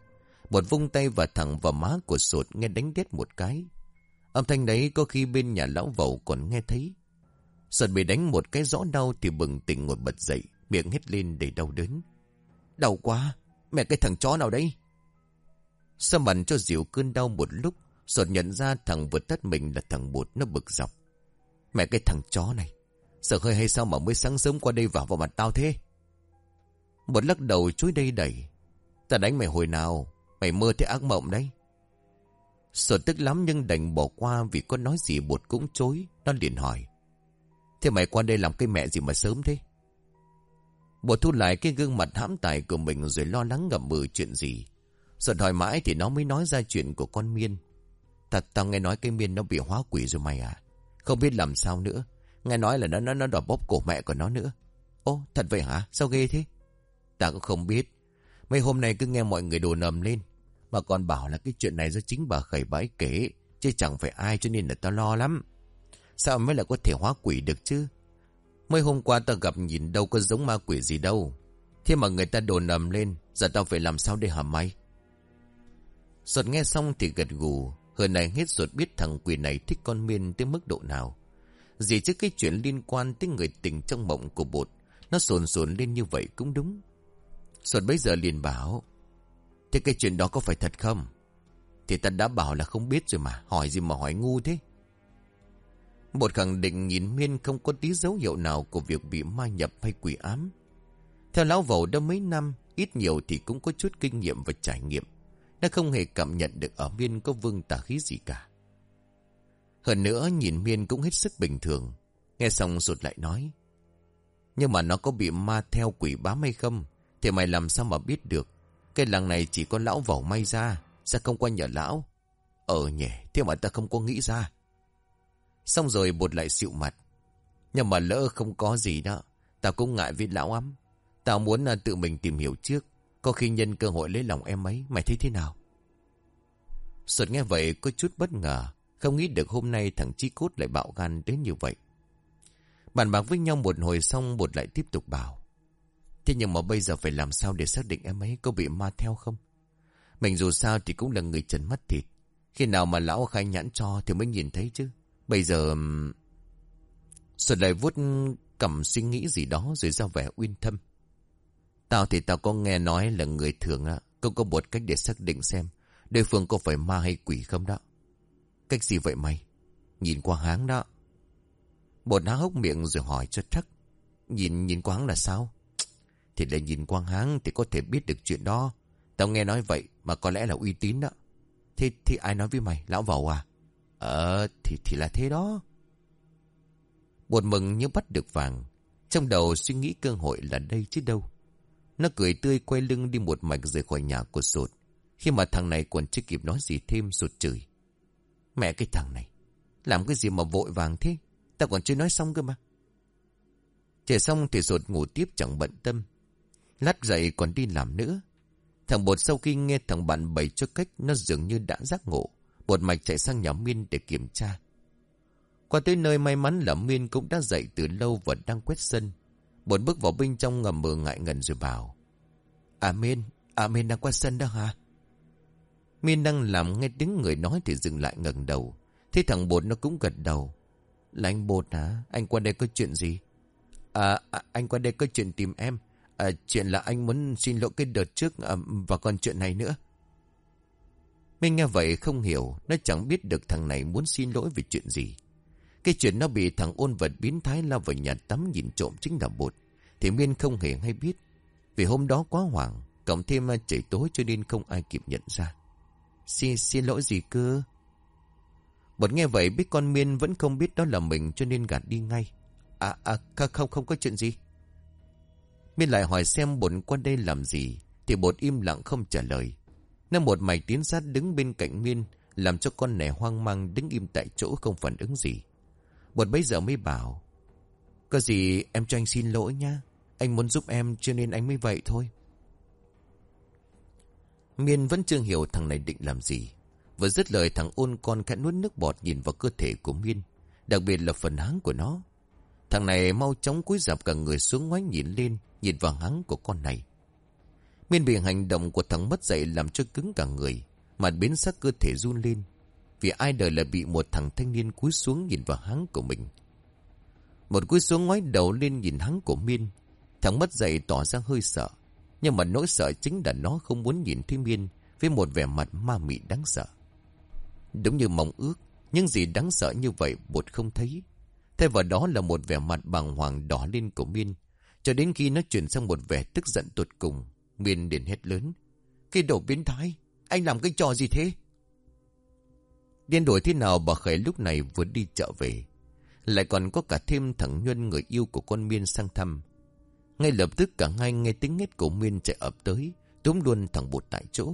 Bột vung tay và thẳng vào má của sột nghe đánh đét một cái. Âm thanh đấy có khi bên nhà lão vầu còn nghe thấy. Sột bị đánh một cái rõ đau thì bừng tỉnh ngồi bật dậy, miệng hét lên để đau đớn. Đau quá, mẹ cái thằng chó nào đây? Sao bắn cho dịu cơn đau một lúc, sột nhận ra thằng vượt tắt mình là thằng bột nó bực dọc. Mẹ cái thằng chó này, sợ hơi hay sao mà mới sáng sớm qua đây vào vào mặt tao thế? Bột lắc đầu chối đây đẩy. Ta đánh mày hồi nào, mày mơ thấy ác mộng đấy. Sở tức lắm nhưng đành bỏ qua vì có nói gì bột cũng chối. Nó liền hỏi. Thế mày qua đây làm cái mẹ gì mà sớm thế? Bộ thu lại cái gương mặt hãm tài của mình rồi lo lắng ngậm mừ chuyện gì. Sợ hỏi mãi thì nó mới nói ra chuyện của con Miên. Thật tao nghe nói cái Miên nó bị hóa quỷ rồi mày à. Không biết làm sao nữa. Nghe nói là nó nó nó đòi bóp cổ mẹ của nó nữa. Ô, thật vậy hả? Sao ghê thế? Ta cũng không biết. Mấy hôm nay cứ nghe mọi người đồn ầm lên. Mà còn bảo là cái chuyện này do chính bà khẩy bãi kể. Chứ chẳng phải ai cho nên là tao lo lắm. Sao mới là có thể hóa quỷ được chứ? Mới hôm qua ta gặp nhìn đâu có giống ma quỷ gì đâu. Thế mà người ta đồn ầm lên. Giờ tao phải làm sao để hả may? Sột nghe xong thì gật gù. Hơn này hết ruột biết thằng quỷ này thích con miên tới mức độ nào. Gì chứ cái chuyện liên quan tới người tình trong mộng của bột. Nó sồn sồn lên như vậy cũng đúng. Sột bây giờ liền bảo. Thế cái chuyện đó có phải thật không? Thì ta đã bảo là không biết rồi mà. Hỏi gì mà hỏi ngu thế? Một khẳng định nhìn Miên không có tí dấu hiệu nào của việc bị ma nhập hay quỷ ám. Theo lão vầu đã mấy năm, ít nhiều thì cũng có chút kinh nghiệm và trải nghiệm. đã không hề cảm nhận được ở Miên có vương tà khí gì cả. Hơn nữa nhìn Miên cũng hết sức bình thường. Nghe xong sụt lại nói. Nhưng mà nó có bị ma theo quỷ bám hay không? Thì mày làm sao mà biết được? Cái làng này chỉ có lão vẩu may ra. Sao không qua nhờ lão? Ờ nhỉ, thế mà ta không có nghĩ ra. Xong rồi bột lại xịu mặt. Nhưng mà lỡ không có gì đó. Tao cũng ngại với lão ấm. Tao muốn là tự mình tìm hiểu trước. Có khi nhân cơ hội lấy lòng em ấy. Mày thấy thế nào? Sột nghe vậy có chút bất ngờ. Không nghĩ được hôm nay thằng Chi Cốt lại bạo gan đến như vậy. Bàn bạc với nhau một hồi xong bột lại tiếp tục bảo. Thế nhưng mà bây giờ phải làm sao để xác định em ấy có bị ma theo không? Mình dù sao thì cũng là người trần mắt thịt. Khi nào mà lão khai nhãn cho thì mới nhìn thấy chứ. Bây giờ... Xuân lại vuốt cầm suy nghĩ gì đó rồi ra vẻ uyên thâm. Tao thì tao có nghe nói là người thường á, không có một cách để xác định xem đối phương có phải ma hay quỷ không đó. Cách gì vậy mày? Nhìn qua háng đó. Bột há hốc miệng rồi hỏi cho chắc. Nhìn nhìn quáng là sao? Thì lại nhìn quang háng thì có thể biết được chuyện đó. Tao nghe nói vậy mà có lẽ là uy tín đó. Thế thì ai nói với mày? Lão vầu à? Ờ thì thì là thế đó. Bột mừng như bắt được vàng. Trong đầu suy nghĩ cơ hội là đây chứ đâu. Nó cười tươi quay lưng đi một mạch rời khỏi nhà của sột. Khi mà thằng này còn chưa kịp nói gì thêm sột chửi. Mẹ cái thằng này. Làm cái gì mà vội vàng thế? Tao còn chưa nói xong cơ mà. Trẻ xong thì sột ngủ tiếp chẳng bận tâm. Lát dậy còn đi làm nữa. Thằng bột sau khi nghe thằng bạn bày cho cách, nó dường như đã giác ngộ. Bột mạch chạy sang nhà Miên để kiểm tra. Qua tới nơi may mắn là Miên cũng đã dậy từ lâu và đang quét sân. Bột bước vào bên trong ngầm mờ ngại ngần rồi bảo. À Miên, à Miên đang quét sân đó hả? Miên đang làm nghe tiếng người nói thì dừng lại ngẩng đầu. Thế thằng bột nó cũng gật đầu. Là anh bột hả? Anh qua đây có chuyện gì? À, à anh qua đây có chuyện tìm em. À, chuyện là anh muốn xin lỗi cái đợt trước à, và còn chuyện này nữa. Minh nghe vậy không hiểu, nó chẳng biết được thằng này muốn xin lỗi vì chuyện gì. Cái chuyện nó bị thằng ôn vật biến thái lao vào nhà tắm nhìn trộm chính là bột. Thì Miên không hề hay biết. Vì hôm đó quá hoảng, cộng thêm à, trời tối cho nên không ai kịp nhận ra. Xin, xin lỗi gì cơ? Bột nghe vậy biết con Miên vẫn không biết đó là mình cho nên gạt đi ngay. À, à, không, không có chuyện gì. Miên lại hỏi xem bột qua đây làm gì, thì bột im lặng không trả lời nên một mày tiến sát đứng bên cạnh Miên, làm cho con nẻ hoang mang đứng im tại chỗ không phản ứng gì. Bột bấy giờ mới bảo, có gì em cho anh xin lỗi nha, anh muốn giúp em cho nên anh mới vậy thôi. Miên vẫn chưa hiểu thằng này định làm gì. Vừa dứt lời thằng ôn con khẽ nuốt nước bọt nhìn vào cơ thể của Miên. Đặc biệt là phần háng của nó. Thằng này mau chóng cúi dạp cả người xuống ngoái nhìn lên, nhìn vào háng của con này. Miên bị hành động của thằng mất dậy làm cho cứng cả người, mặt biến sắc cơ thể run lên. Vì ai đời là bị một thằng thanh niên cúi xuống nhìn vào háng của mình. Một cúi xuống ngoái đầu lên nhìn háng của Miên. Thằng mất dậy tỏ ra hơi sợ. Nhưng mà nỗi sợ chính là nó không muốn nhìn thấy Miên với một vẻ mặt ma mị đáng sợ. Đúng như mong ước, nhưng gì đáng sợ như vậy bột không thấy. Thay vào đó là một vẻ mặt bàng hoàng đỏ lên của Miên. Cho đến khi nó chuyển sang một vẻ tức giận tột cùng, Miên liền hét lớn. Cái đồ biến thái, anh làm cái trò gì thế? Điên đổi thế nào bà Khởi lúc này vừa đi chợ về. Lại còn có cả thêm thằng Nhuân người yêu của con Miên sang thăm. Ngay lập tức cả hai nghe tiếng hét của Miên chạy ập tới, túm luôn thằng bột tại chỗ.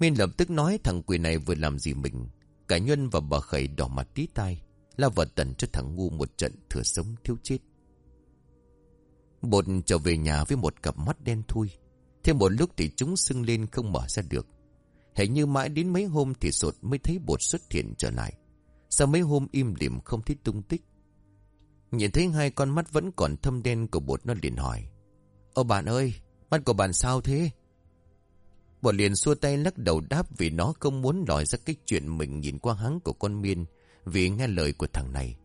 Miên lập tức nói thằng quỷ này vừa làm gì mình. Cả Nhuân và bà Khởi đỏ mặt tí tai, la vật tần cho thằng ngu một trận thừa sống thiếu chết. Bột trở về nhà với một cặp mắt đen thui. Thêm một lúc thì chúng sưng lên không mở ra được. Hãy như mãi đến mấy hôm thì sột mới thấy bột xuất hiện trở lại. Sau mấy hôm im lìm không thấy tung tích. Nhìn thấy hai con mắt vẫn còn thâm đen của bột nó liền hỏi. Ô bạn ơi, mắt của bạn sao thế? Bột liền xua tay lắc đầu đáp vì nó không muốn lòi ra cái chuyện mình nhìn qua hắn của con miên vì nghe lời của thằng này.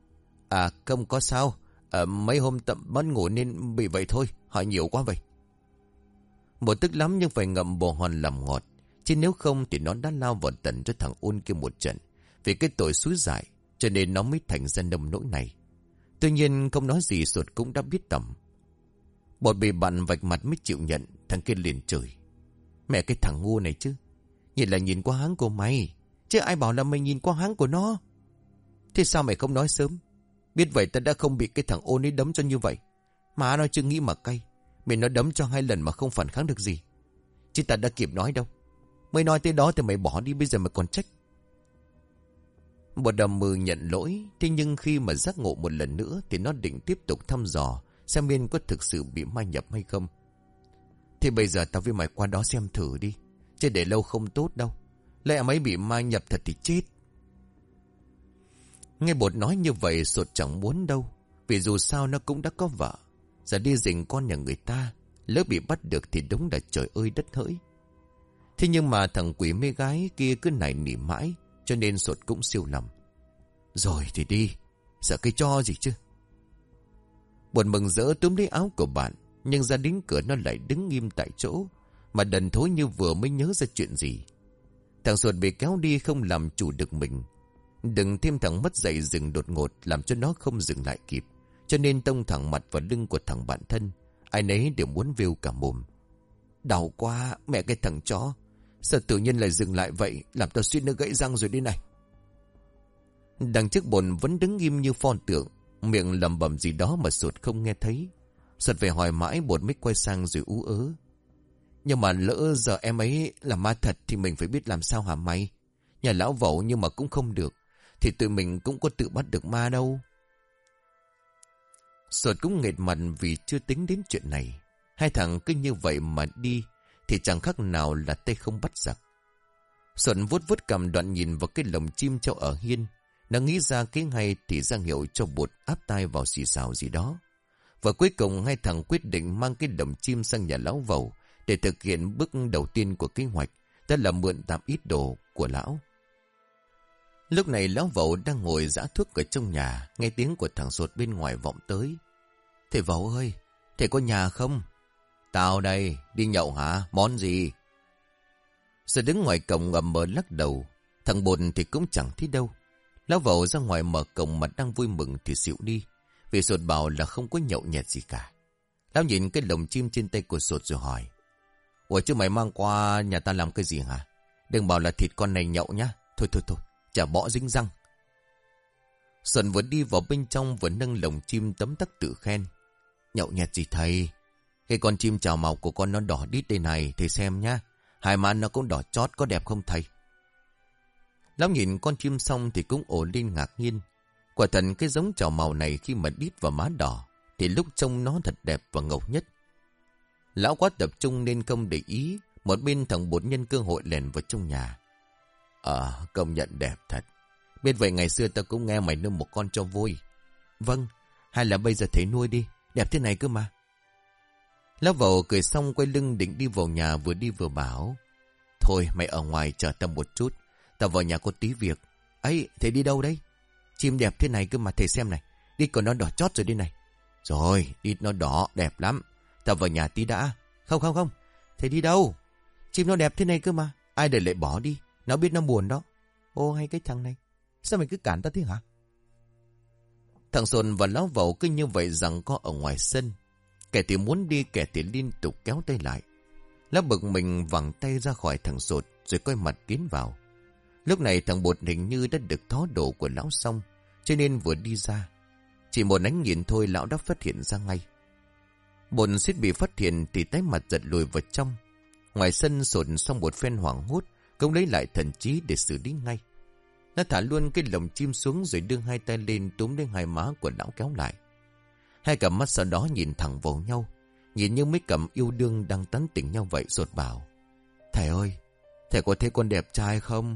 À không có sao, à, mấy hôm tậm mất ngủ nên bị vậy thôi, hỏi nhiều quá vậy. Một tức lắm nhưng phải ngậm bồ hòn làm ngọt, chứ nếu không thì nó đã lao vào tận cho thằng ôn kia một trận. Vì cái tội xúi dại, cho nên nó mới thành ra nông nỗi này. Tuy nhiên không nói gì sụt cũng đã biết tầm. Bột bị bạn vạch mặt mới chịu nhận, thằng kia liền chửi. Mẹ cái thằng ngu này chứ. Nhìn là nhìn qua háng của mày. Chứ ai bảo là mày nhìn qua háng của nó. Thế sao mày không nói sớm? Biết vậy ta đã không bị cái thằng ôn ấy đấm cho như vậy. Mà nói chưa nghĩ mà cay. Mày nó đấm cho hai lần mà không phản kháng được gì. Chứ ta đã kịp nói đâu. Mới nói tới đó thì mày bỏ đi, bây giờ mà còn trách. Bột đầm mừ nhận lỗi. Thế nhưng khi mà giác ngộ một lần nữa thì nó định tiếp tục thăm dò xem Miên có thực sự bị mai nhập hay không. Thì bây giờ tao với mày qua đó xem thử đi. Chứ để lâu không tốt đâu. Lẽ mấy bị mai nhập thật thì chết. Nghe bột nói như vậy, sột chẳng muốn đâu. Vì dù sao nó cũng đã có vợ. Giờ đi dình con nhà người ta. Lỡ bị bắt được thì đúng là trời ơi đất hỡi. Thế nhưng mà thằng quỷ mê gái kia cứ nảy nỉ mãi. Cho nên sột cũng siêu lầm. Rồi thì đi. Sợ cái cho gì chứ. Buồn mừng rỡ túm lấy áo của bạn. Nhưng ra đến cửa nó lại đứng nghiêm tại chỗ, Mà đần thối như vừa mới nhớ ra chuyện gì Thằng ruột bị kéo đi không làm chủ được mình Đừng thêm thằng mất dậy dừng đột ngột, Làm cho nó không dừng lại kịp cho nên tông thẳng mặt vào lưng của thằng bạn thân Ai nấy đều muốn vêu cả mồm Đau quá, Mẹ cái thằng chó Sao tự nhiên lại dừng lại vậy Làm tao suýt nó gãy răng rồi đi này Đằng trước bồn vẫn đứng im như pho tượng Miệng lầm bầm gì đó mà sụt không nghe thấy Giật về hỏi mãi bột mới quay sang rồi ú ớ. Nhưng mà lỡ giờ em ấy là ma thật thì mình phải biết làm sao hả mày? Nhà lão vẩu nhưng mà cũng không được. Thì tụi mình cũng có tự bắt được ma đâu. Sột cũng nghệt mặt vì chưa tính đến chuyện này. Hai thằng cứ như vậy mà đi thì chẳng khác nào là tay không bắt giặc. Sột vuốt vuốt cầm đoạn nhìn vào cái lồng chim treo ở hiên. Nó nghĩ ra cái hay thì ra hiệu cho bột áp tai vào xì xào gì đó. Và cuối cùng hai thằng quyết định mang cái đồng chim sang nhà lão vầu để thực hiện bước đầu tiên của kế hoạch, đó là mượn tạm ít đồ của lão. Lúc này lão vẩu đang ngồi giã thuốc ở trong nhà, nghe tiếng của thằng sột bên ngoài vọng tới. Thầy vẩu ơi, thầy có nhà không? Tao đây, đi nhậu hả? Món gì? Rồi đứng ngoài cổng ngầm mờ lắc đầu. Thằng bồn thì cũng chẳng thấy đâu. Lão vẩu ra ngoài mở cổng mà đang vui mừng thì xịu đi. Vì sột bảo là không có nhậu nhẹt gì cả. Lão nhìn cái lồng chim trên tay của sột rồi hỏi. Ủa chứ mày mang qua nhà ta làm cái gì hả? Đừng bảo là thịt con này nhậu nhá. Thôi thôi thôi, chả bỏ dính răng. Xuân vừa đi vào bên trong vừa nâng lồng chim tấm tắc tự khen. Nhậu nhẹt gì thầy? Cái con chim chào màu của con nó đỏ đít đây này, thầy xem nhá. Hai má nó cũng đỏ chót có đẹp không thầy? Lão nhìn con chim xong thì cũng ổn lên ngạc nhiên. Quả thật cái giống chào màu này khi mà đít vào má đỏ thì lúc trông nó thật đẹp và ngầu nhất. Lão quá tập trung nên không để ý, một bên thằng bột nhân cơ hội lèn vào trong nhà. Ờ, công nhận đẹp thật. Biết vậy ngày xưa ta cũng nghe mày nuôi một con cho vui. Vâng, hay là bây giờ thấy nuôi đi, đẹp thế này cơ mà. Lão vầu cười xong quay lưng định đi vào nhà vừa đi vừa bảo. Thôi mày ở ngoài chờ tao một chút, tao vào nhà có tí việc. ấy thầy đi đâu đấy? Chim đẹp thế này cơ mà thầy xem này, đi còn nó đỏ chót rồi đi này. Rồi, đi nó đỏ, đẹp lắm. Tao vào nhà tí đã. Không không không, thầy đi đâu? Chim nó đẹp thế này cơ mà, ai để lại bỏ đi, nó biết nó buồn đó. Ô hay cái thằng này, sao mày cứ cản ta thế hả? Thằng sồn và lão vẩu cứ như vậy rằng có ở ngoài sân. Kẻ thì muốn đi, kẻ thì liên tục kéo tay lại. Lão bực mình vẳng tay ra khỏi thằng sột rồi quay mặt tiến vào. Lúc này thằng bột hình như đã được thó đồ của lão xong, cho nên vừa đi ra. Chỉ một ánh nhìn thôi lão đã phát hiện ra ngay. Bồn suýt bị phát hiện thì tái mặt giật lùi vào trong. Ngoài sân sột xong một phen hoảng hốt, cũng lấy lại thần trí để xử lý ngay. Nó thả luôn cái lồng chim xuống rồi đưa hai tay lên túm lên hai má của lão kéo lại. Hai cặp mắt sau đó nhìn thẳng vào nhau, nhìn như mấy cặp yêu đương đang tán tỉnh nhau vậy sột bảo. Thầy ơi, thầy có thấy con đẹp trai không?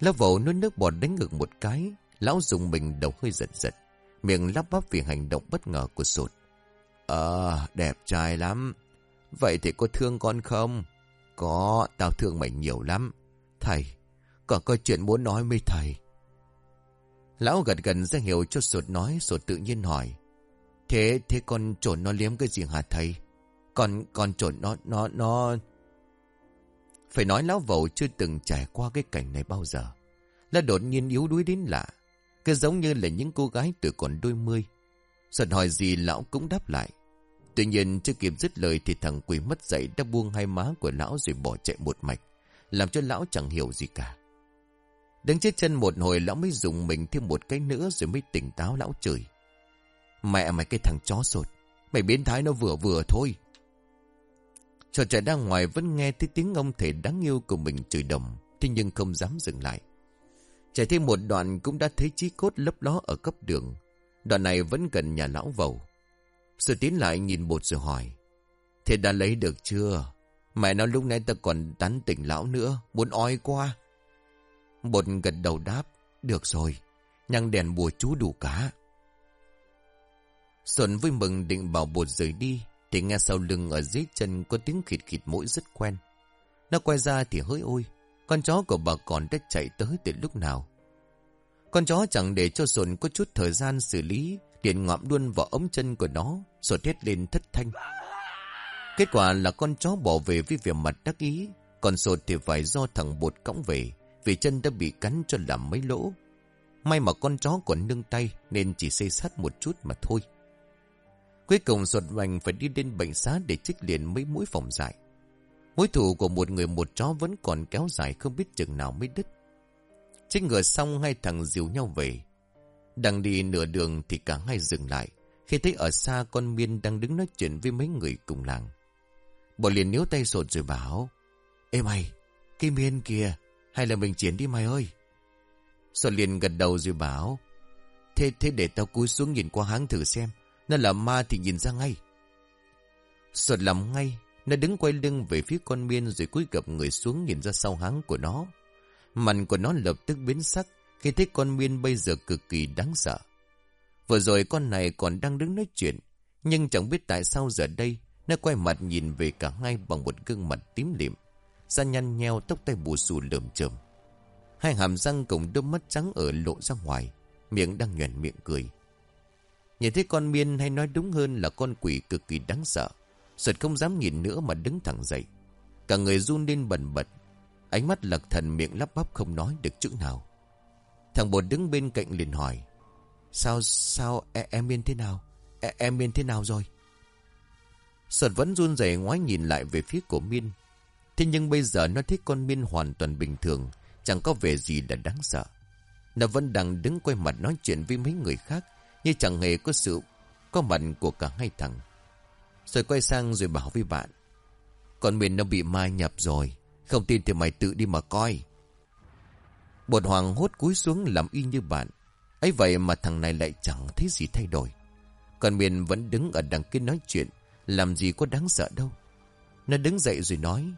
Lão vẩu nuốt nước bọt đánh ngực một cái, lão dùng mình đầu hơi giật giật, miệng lắp bắp vì hành động bất ngờ của sột. Ờ, đẹp trai lắm. Vậy thì có thương con không? Có, tao thương mày nhiều lắm. Thầy, còn có chuyện muốn nói với thầy. Lão gật gần ra hiểu cho sột nói, sột tự nhiên hỏi. Thế, thế con trộn nó liếm cái gì hả thầy? Còn, còn trộn nó, nó, nó... Phải nói lão vầu chưa từng trải qua cái cảnh này bao giờ. Là đột nhiên yếu đuối đến lạ. Cứ giống như là những cô gái từ còn đôi mươi. Sột hỏi gì lão cũng đáp lại. Tuy nhiên, chưa kịp dứt lời thì thằng quỷ mất dậy đã buông hai má của lão rồi bỏ chạy một mạch. Làm cho lão chẳng hiểu gì cả. Đứng chết chân một hồi, lão mới dùng mình thêm một cái nữa rồi mới tỉnh táo lão chửi. Mẹ mày cái thằng chó sột. Mày biến thái nó vừa vừa thôi. Trò trẻ đang ngoài vẫn nghe thấy tiếng ông thể đáng yêu của mình chửi đồng. Thế nhưng không dám dừng lại. Chạy thêm một đoạn cũng đã thấy chí cốt lấp ló ở cấp đường. Đoạn này vẫn gần nhà lão vầu. Sự tiến lại nhìn bột rồi hỏi. Thế đã lấy được chưa? Mẹ nói lúc nãy ta còn tán tỉnh lão nữa. Muốn ói qua. Bột gật đầu đáp. Được rồi. Nhang đèn bùa chú đủ cả. Xuân vui mừng định bảo bột rời đi. Thì nghe sau lưng ở dưới chân có tiếng khịt khịt mũi rất quen. Nó quay ra thì hơi ôi. Con chó của bà còn đã chạy tới từ lúc nào. Con chó chẳng để cho Xuân có chút thời gian xử lý. Điện ngọm luôn vào ống chân của nó. Rồi thét lên thất thanh. Kết quả là con chó bỏ về với vẻ mặt đắc ý. Còn sột thì phải do thằng bột cõng về. Vì chân đã bị cắn cho làm mấy lỗ. May mà con chó còn nương tay, nên chỉ xây sát một chút mà thôi. Cuối cùng sột vành phải đi đến bệnh xá để trích liền mấy mũi phòng dại. Mối thủ của một người một chó vẫn còn kéo dài không biết chừng nào mới đứt. Trích ngựa xong hai thằng dìu nhau về. Đang đi nửa đường thì cả hai dừng lại. Khi thấy ở xa con miên đang đứng nói chuyện với mấy người cùng làng. bọn liền níu tay sột rồi bảo. Ê mày, cái miên kìa, hay là mình chuyển đi mày ơi. Sột liền gật đầu rồi bảo. Thế thế để tao cúi xuống nhìn qua háng thử xem. Nó là ma thì nhìn ra ngay. Sột làm ngay, nó đứng quay lưng về phía con miên rồi cúi gập người xuống nhìn ra sau háng của nó. Mặt của nó lập tức biến sắc khi thấy con miên bây giờ cực kỳ đáng sợ. Vừa rồi con này còn đang đứng nói chuyện, nhưng chẳng biết tại sao giờ đây nó quay mặt nhìn về cả hai bằng một gương mặt tím liệm, da nhăn nheo tóc tay bù xù lởm chởm. Hai hàm răng cùng đôi mắt trắng ở lộ ra ngoài, miệng đang nhoẻn miệng cười. Nhìn thấy con miên hay nói đúng hơn là con quỷ cực kỳ đáng sợ. Sợt không dám nhìn nữa mà đứng thẳng dậy. Cả người run lên bần bật. Ánh mắt lật thần miệng lắp bắp không nói được chữ nào. Thằng bột đứng bên cạnh liền hỏi. Sao, sao em, em Miên thế nào? Em, em Miên thế nào rồi? Sợt vẫn run rẩy ngoái nhìn lại về phía của Miên. Thế nhưng bây giờ nó thấy con Miên hoàn toàn bình thường. Chẳng có vẻ gì là đáng sợ. Nó vẫn đang đứng quay mặt nói chuyện với mấy người khác. Như chẳng hề có sự có mặt của cả hai thằng. Rồi quay sang rồi bảo với bạn. Con Miên nó bị mai nhập rồi. Không tin thì mày tự đi mà coi. Bột hoàng hốt cúi xuống làm y như bạn ấy vậy mà thằng này lại chẳng thấy gì thay đổi. Còn miền vẫn đứng ở đằng kia nói chuyện. Làm gì có đáng sợ đâu. Nó đứng dậy rồi nói.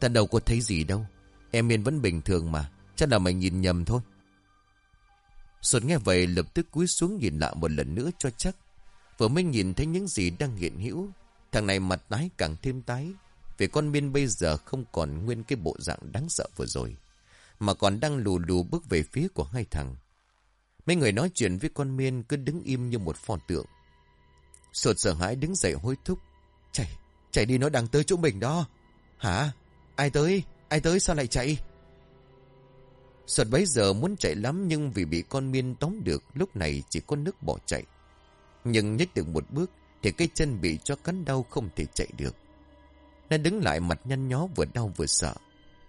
Ta đâu có thấy gì đâu. Em miền vẫn bình thường mà. Chắc là mày nhìn nhầm thôi. Sột nghe vậy lập tức cúi xuống nhìn lại một lần nữa cho chắc. Vừa mới nhìn thấy những gì đang hiện hữu. Thằng này mặt tái càng thêm tái. Vì con Miên bây giờ không còn nguyên cái bộ dạng đáng sợ vừa rồi. Mà còn đang lù lù bước về phía của hai thằng. Mấy người nói chuyện với con Miên cứ đứng im như một pho tượng. Sột sợ hãi đứng dậy hối thúc. Chạy, chạy đi nó đang tới chỗ mình đó. Hả? Ai tới? Ai tới sao lại chạy? Sột bấy giờ muốn chạy lắm nhưng vì bị con miên tóm được lúc này chỉ có nước bỏ chạy. Nhưng nhích được một bước thì cái chân bị cho cắn đau không thể chạy được. Nó đứng lại mặt nhăn nhó vừa đau vừa sợ.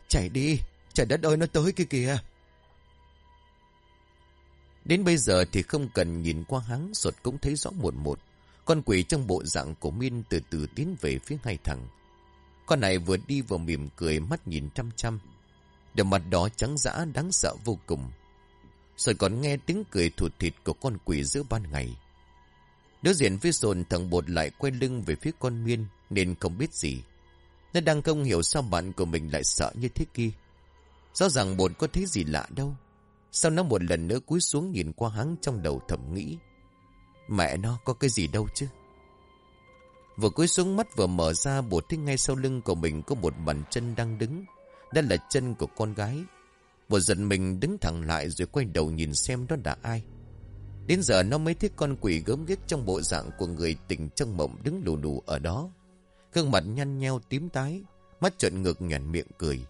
Chạy đi, trời đất ơi nó tới kia kìa. Đến bây giờ thì không cần nhìn qua hắn sột cũng thấy rõ một một. Con quỷ trong bộ dạng của Miên từ từ tiến về phía hai thằng. Con này vừa đi vừa mỉm cười, mắt nhìn chăm chăm. Đôi mặt đó trắng dã đáng sợ vô cùng. Rồi còn nghe tiếng cười thụt thịt của con quỷ giữa ban ngày. Đối diện phía sồn thằng bột lại quay lưng về phía con miên nên không biết gì. Nó đang không hiểu sao bạn của mình lại sợ như thế kia. Rõ ràng bột có thấy gì lạ đâu sau nó một lần nữa cúi xuống nhìn qua hắn trong đầu thầm nghĩ. Mẹ nó có cái gì đâu chứ. Vừa cúi xuống mắt vừa mở ra bột thích ngay sau lưng của mình có một bàn chân đang đứng. Đó là chân của con gái. Bột giật mình đứng thẳng lại rồi quay đầu nhìn xem đó là ai. Đến giờ nó mới thấy con quỷ gớm ghiếc trong bộ dạng của người tỉnh trong mộng đứng lù lù ở đó. Gương mặt nhăn nheo tím tái, mắt trợn ngược nhàn miệng cười.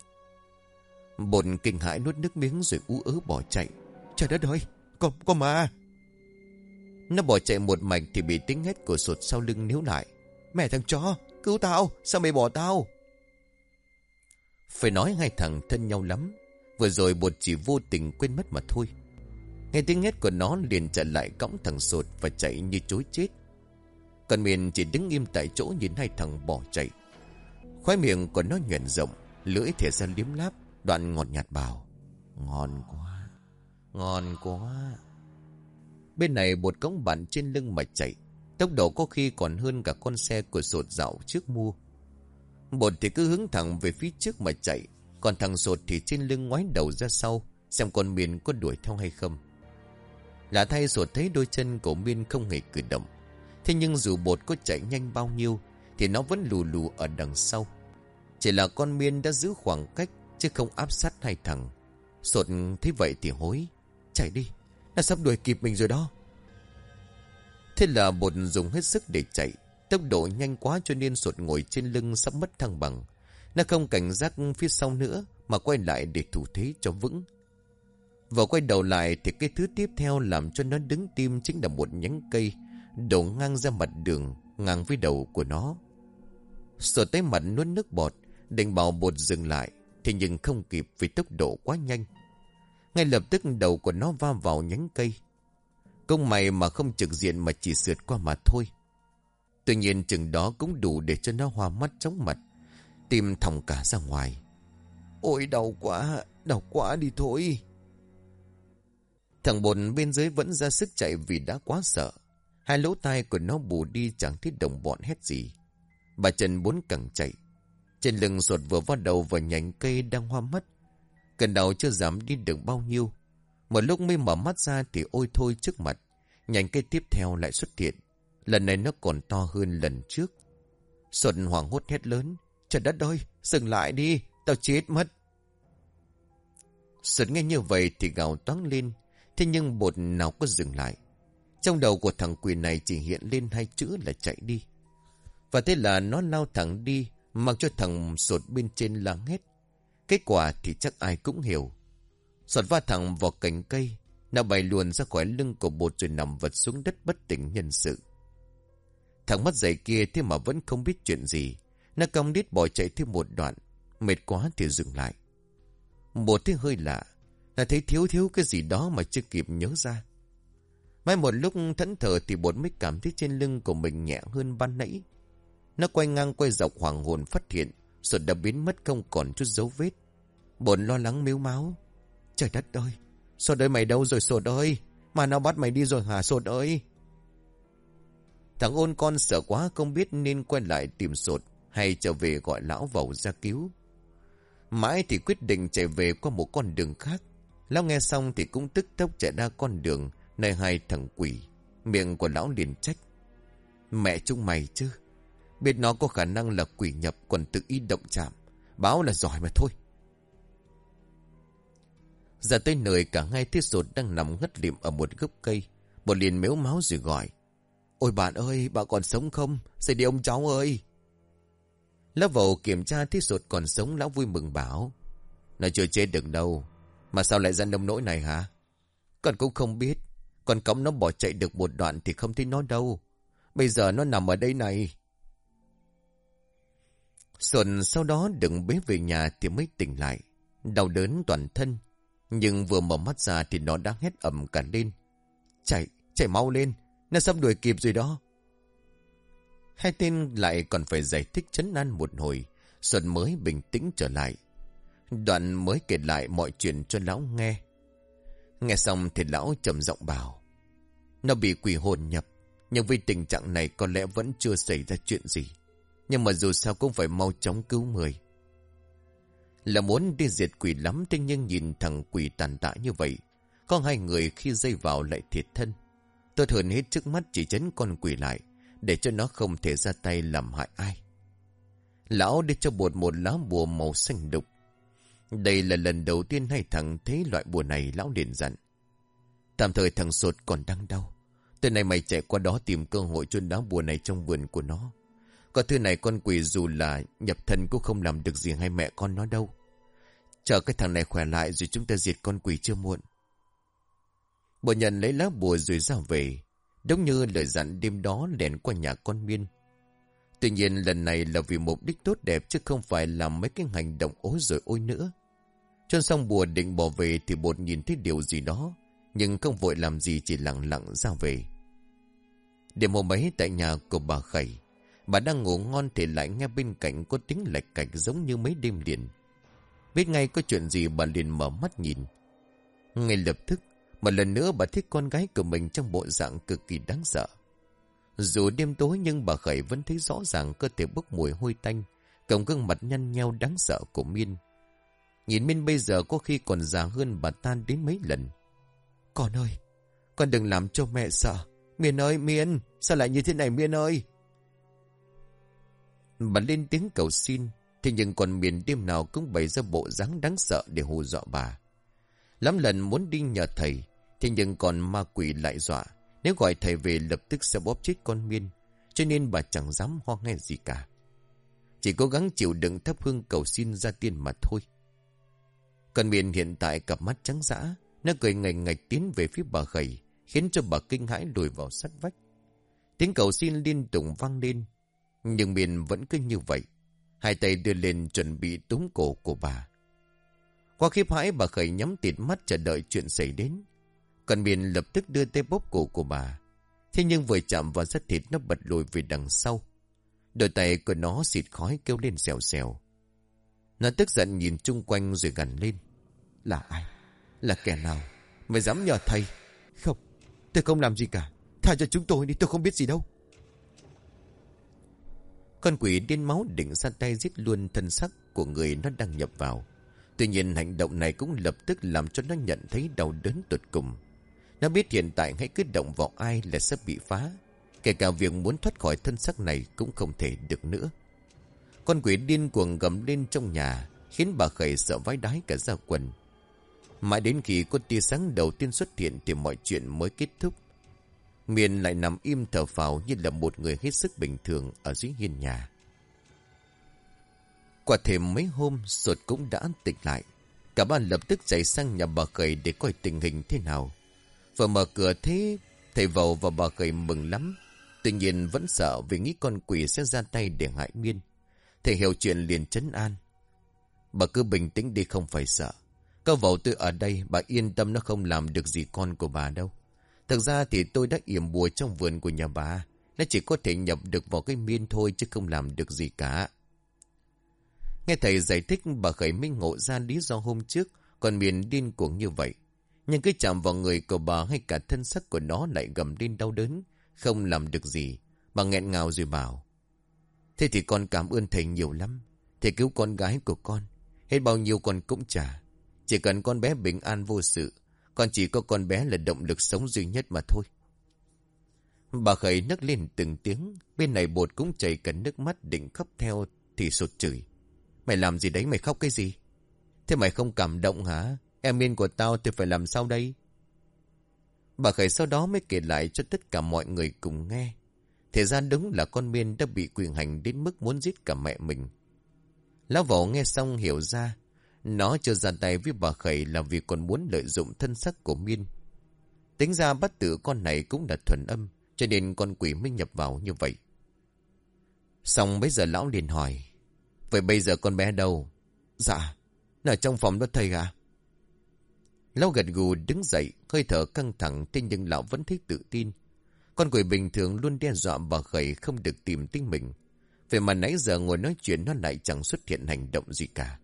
Bột kinh hãi nuốt nước miếng rồi ú ớ bỏ chạy. Trời đất ơi, có, có mà. Nó bỏ chạy một mạch thì bị tiếng hét của sột sau lưng níu lại. Mẹ thằng chó, cứu tao, sao mày bỏ tao? Phải nói hai thằng thân nhau lắm. Vừa rồi bột chỉ vô tình quên mất mà thôi. Nghe tiếng hét của nó liền chạy lại cõng thằng sột và chạy như chối chết. Còn miền chỉ đứng im tại chỗ nhìn hai thằng bỏ chạy. khói miệng của nó nhuền rộng, lưỡi thẻ ra liếm láp, đoạn ngọt nhạt bảo. Ngon quá, ngon quá. Bên này bột cống bản trên lưng mà chạy. Tốc độ có khi còn hơn cả con xe của sột dạo trước mua. Bột thì cứ hướng thẳng về phía trước mà chạy. Còn thằng sột thì trên lưng ngoái đầu ra sau. Xem con miền có đuổi theo hay không. Lạ thay sột thấy đôi chân của miên không hề cử động. Thế nhưng dù bột có chạy nhanh bao nhiêu. Thì nó vẫn lù lù ở đằng sau. Chỉ là con miên đã giữ khoảng cách. Chứ không áp sát hai thằng. Sột thế vậy thì hối. Chạy đi. Nó sắp đuổi kịp mình rồi đó. Thế là bột dùng hết sức để chạy. Tốc độ nhanh quá cho nên sột ngồi trên lưng sắp mất thăng bằng. Nó không cảnh giác phía sau nữa, mà quay lại để thủ thế cho vững. và quay đầu lại thì cái thứ tiếp theo làm cho nó đứng tim chính là một nhánh cây, đổ ngang ra mặt đường, ngang với đầu của nó. Sột tới mặt nuốt nước bọt, định bảo bột dừng lại Thế nhưng không kịp vì tốc độ quá nhanh. Ngay lập tức đầu của nó va vào nhánh cây. Công mày mà không trực diện mà chỉ sượt qua mà thôi. Tuy nhiên chừng đó cũng đủ để cho nó hoa mắt chóng mặt. Tim thòng cả ra ngoài. Ôi đau quá, đau quá đi thôi. Thằng bồn bên dưới vẫn ra sức chạy vì đã quá sợ. Hai lỗ tai của nó bù đi chẳng thấy đồng bọn hết gì. Bà Trần bốn cẳng chạy. Trên lưng ruột vừa vào đầu vào nhánh cây đang hoa mắt. Cần đầu chưa dám đi được bao nhiêu. Một lúc mới mở mắt ra thì ôi thôi trước mặt. Nhánh cây tiếp theo lại xuất hiện. Lần này nó còn to hơn lần trước. Xuân hoảng hốt hét lớn. Trời đất ơi, dừng lại đi, tao chết mất. Xuân nghe như vậy thì gào toáng lên. Thế nhưng bột nào có dừng lại. Trong đầu của thằng quỷ này chỉ hiện lên hai chữ là chạy đi. Và thế là nó lao thẳng đi, mặc cho thằng sột bên trên la hét. Kết quả thì chắc ai cũng hiểu. Sọt va thẳng vào cành cây, nó bay luồn ra khỏi lưng của bột rồi nằm vật xuống đất bất tỉnh nhân sự. Thằng mắt dậy kia thế mà vẫn không biết chuyện gì. Nó cong đít bỏ chạy thêm một đoạn. Mệt quá thì dừng lại. bột thấy hơi lạ. Nó thấy thiếu thiếu cái gì đó mà chưa kịp nhớ ra. Mai một lúc thẫn thờ thì bột mới cảm thấy trên lưng của mình nhẹ hơn ban nãy. Nó quay ngang quay dọc hoàng hồn phát hiện. Rồi đã biến mất không còn chút dấu vết. Bồn lo lắng miếu máu. Trời đất ơi! Sột ơi mày đâu rồi sột ơi? Mà nó bắt mày đi rồi hả sột ơi? Thằng ôn con sợ quá không biết nên quay lại tìm sột hay trở về gọi lão vào ra cứu. Mãi thì quyết định chạy về qua một con đường khác. Lão nghe xong thì cũng tức tốc chạy ra con đường nơi hai thằng quỷ. Miệng của lão liền trách. Mẹ chúng mày chứ. Biết nó có khả năng là quỷ nhập còn tự ý động chạm. Báo là giỏi mà thôi. Giờ tới nơi cả hai thiết sột đang nằm ngất liệm ở một gốc cây. Một liền méo máu rồi gọi. Ôi bạn ơi, bà còn sống không? xây đi ông cháu ơi! Lão vầu kiểm tra thiết sột còn sống lão vui mừng bảo. Nó chưa chết được đâu. Mà sao lại ra nông nỗi này hả? Con cũng không biết. Con cống nó bỏ chạy được một đoạn thì không thấy nó đâu. Bây giờ nó nằm ở đây này. Xuân sau đó đừng bế về nhà thì mới tỉnh lại. Đau đớn toàn thân. Nhưng vừa mở mắt ra thì nó đã hét ẩm cả lên. Chạy, chạy mau lên. Nó sắp đuổi kịp rồi đó. Hai tên lại còn phải giải thích chấn an một hồi. Xuân mới bình tĩnh trở lại. Đoạn mới kể lại mọi chuyện cho lão nghe. Nghe xong thì lão trầm giọng bảo. Nó bị quỷ hồn nhập. Nhưng vì tình trạng này có lẽ vẫn chưa xảy ra chuyện gì. Nhưng mà dù sao cũng phải mau chóng cứu người. Là muốn đi diệt quỷ lắm, thế nhưng nhìn thằng quỷ tàn tạ như vậy. Có hai người khi dây vào lại thiệt thân. Tôi thường hết trước mắt chỉ chấn con quỷ lại. Để cho nó không thể ra tay làm hại ai. Lão đi cho bột một lá bùa màu xanh đục. Đây là lần đầu tiên hai thằng thấy loại bùa này, lão liền dặn. Tạm thời thằng sột còn đang đau. Từ này mày chạy qua đó tìm cơ hội chôn đá bùa này trong vườn của nó. Có thứ này con quỷ dù là nhập thân cũng không làm được gì hai mẹ con nó đâu. Chờ cái thằng này khỏe lại rồi chúng ta diệt con quỷ chưa muộn. Bộ nhận lấy lá bùa rồi ra về. Đúng như lời dặn đêm đó đèn qua nhà con Miên. Tuy nhiên lần này là vì mục đích tốt đẹp chứ không phải làm mấy cái hành động ối rồi ôi nữa. Chôn xong bùa định bỏ về thì bột nhìn thấy điều gì đó. Nhưng không vội làm gì chỉ lặng lặng ra về. Đêm hôm ấy tại nhà của bà Khẩy. Bà đang ngủ ngon thì lại nghe bên cạnh có tiếng lệch cạch giống như mấy đêm liền. Biết ngay có chuyện gì bà liền mở mắt nhìn. Ngay lập tức, một lần nữa bà thích con gái của mình trong bộ dạng cực kỳ đáng sợ. Dù đêm tối nhưng bà Khẩy vẫn thấy rõ ràng cơ thể bốc mùi hôi tanh, cộng gương mặt nhăn nheo đáng sợ của Miên. Nhìn Miên bây giờ có khi còn già hơn bà tan đến mấy lần. Con ơi, con đừng làm cho mẹ sợ. Miên ơi, Miên, sao lại như thế này Miên ơi? Bà lên tiếng cầu xin, Thế nhưng còn miền đêm nào cũng bày ra bộ dáng đáng sợ để hù dọa bà. Lắm lần muốn đi nhờ thầy, thế nhưng còn ma quỷ lại dọa. Nếu gọi thầy về lập tức sẽ bóp chết con miên, cho nên bà chẳng dám ho nghe gì cả. Chỉ cố gắng chịu đựng thấp hương cầu xin ra tiên mà thôi. Con miên hiện tại cặp mắt trắng dã, nó cười ngành ngạch tiến về phía bà gầy, khiến cho bà kinh hãi lùi vào sát vách. Tiếng cầu xin liên tục vang lên, nhưng miền vẫn cứ như vậy. Hai tay đưa lên chuẩn bị túng cổ của bà. Qua khiếp hãi bà khởi nhắm tịt mắt chờ đợi chuyện xảy đến. Còn miền lập tức đưa tay bóp cổ của bà. Thế nhưng vừa chạm vào rất thịt nó bật lùi về đằng sau. Đôi tay của nó xịt khói kêu lên xèo xèo. Nó tức giận nhìn chung quanh rồi gằn lên. Là ai? Là kẻ nào? Mày dám nhờ thầy? Không, tôi không làm gì cả. Tha cho chúng tôi đi, tôi không biết gì đâu. Con quỷ điên máu định ra tay giết luôn thân sắc của người nó đang nhập vào. Tuy nhiên hành động này cũng lập tức làm cho nó nhận thấy đau đớn tuyệt cùng. Nó biết hiện tại hãy cứ động vào ai là sẽ bị phá. Kể cả việc muốn thoát khỏi thân sắc này cũng không thể được nữa. Con quỷ điên cuồng gầm lên trong nhà, khiến bà khẩy sợ vái đái cả ra quần. Mãi đến khi có tia sáng đầu tiên xuất hiện thì mọi chuyện mới kết thúc. Miền lại nằm im thở phào như là một người hết sức bình thường ở dưới hiên nhà. Qua thêm mấy hôm, sột cũng đã tỉnh lại. Cả ba lập tức chạy sang nhà bà cầy để coi tình hình thế nào. Vừa mở cửa thế, thầy vầu và bà cầy mừng lắm. Tuy nhiên vẫn sợ vì nghĩ con quỷ sẽ ra tay để hại miên. Thầy hiểu chuyện liền chấn an. Bà cứ bình tĩnh đi không phải sợ. các vầu tôi ở đây, bà yên tâm nó không làm được gì con của bà đâu. Thực ra thì tôi đã yểm bùa trong vườn của nhà bà. Nó chỉ có thể nhập được vào cái miên thôi chứ không làm được gì cả. Nghe thầy giải thích, bà Khởi minh ngộ ra lý do hôm trước, còn miền điên cuồng như vậy. Nhưng cái chạm vào người của bà hay cả thân sắc của nó lại gầm lên đau đớn. Không làm được gì. Bà nghẹn ngào rồi bảo. Thế thì con cảm ơn thầy nhiều lắm. Thầy cứu con gái của con. Hết bao nhiêu con cũng trả. Chỉ cần con bé bình an vô sự. Con chỉ có con bé là động lực sống duy nhất mà thôi. Bà khẩy nấc lên từng tiếng. Bên này bột cũng chảy cả nước mắt định khóc theo thì sụt chửi. Mày làm gì đấy mày khóc cái gì? Thế mày không cảm động hả? Em yên của tao thì phải làm sao đây? Bà Khởi sau đó mới kể lại cho tất cả mọi người cùng nghe. Thế ra đúng là con miên đã bị quyền hành đến mức muốn giết cả mẹ mình. Lão võ nghe xong hiểu ra. Nó chưa ra tay với bà khẩy là vì còn muốn lợi dụng thân sắc của miên. Tính ra bắt tử con này cũng là thuần âm. Cho nên con quỷ mới nhập vào như vậy. Xong bây giờ lão liền hỏi. Vậy bây giờ con bé đâu? Dạ, nó ở trong phòng đó thầy à? Lão gật gù đứng dậy, hơi thở căng thẳng, thế nhưng lão vẫn thích tự tin. Con quỷ bình thường luôn đe dọa bà khẩy không được tìm tính mình. Vậy mà nãy giờ ngồi nói chuyện nó lại chẳng xuất hiện hành động gì cả.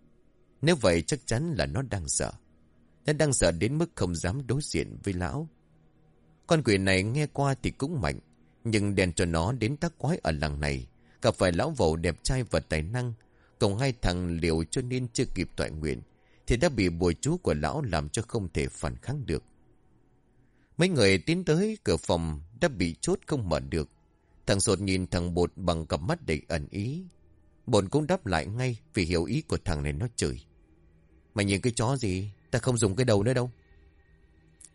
Nếu vậy chắc chắn là nó đang sợ. Nó đang sợ đến mức không dám đối diện với lão. Con quỷ này nghe qua thì cũng mạnh. Nhưng đèn cho nó đến tác quái ở làng này. Gặp phải lão vầu đẹp trai và tài năng. Cộng hai thằng liều cho nên chưa kịp toại nguyện. Thì đã bị bùa chú của lão làm cho không thể phản kháng được. Mấy người tiến tới cửa phòng đã bị chốt không mở được. Thằng sột nhìn thằng bột bằng cặp mắt đầy ẩn ý. Bột cũng đáp lại ngay vì hiểu ý của thằng này nó chửi. Mày nhìn cái chó gì? Ta không dùng cái đầu nữa đâu.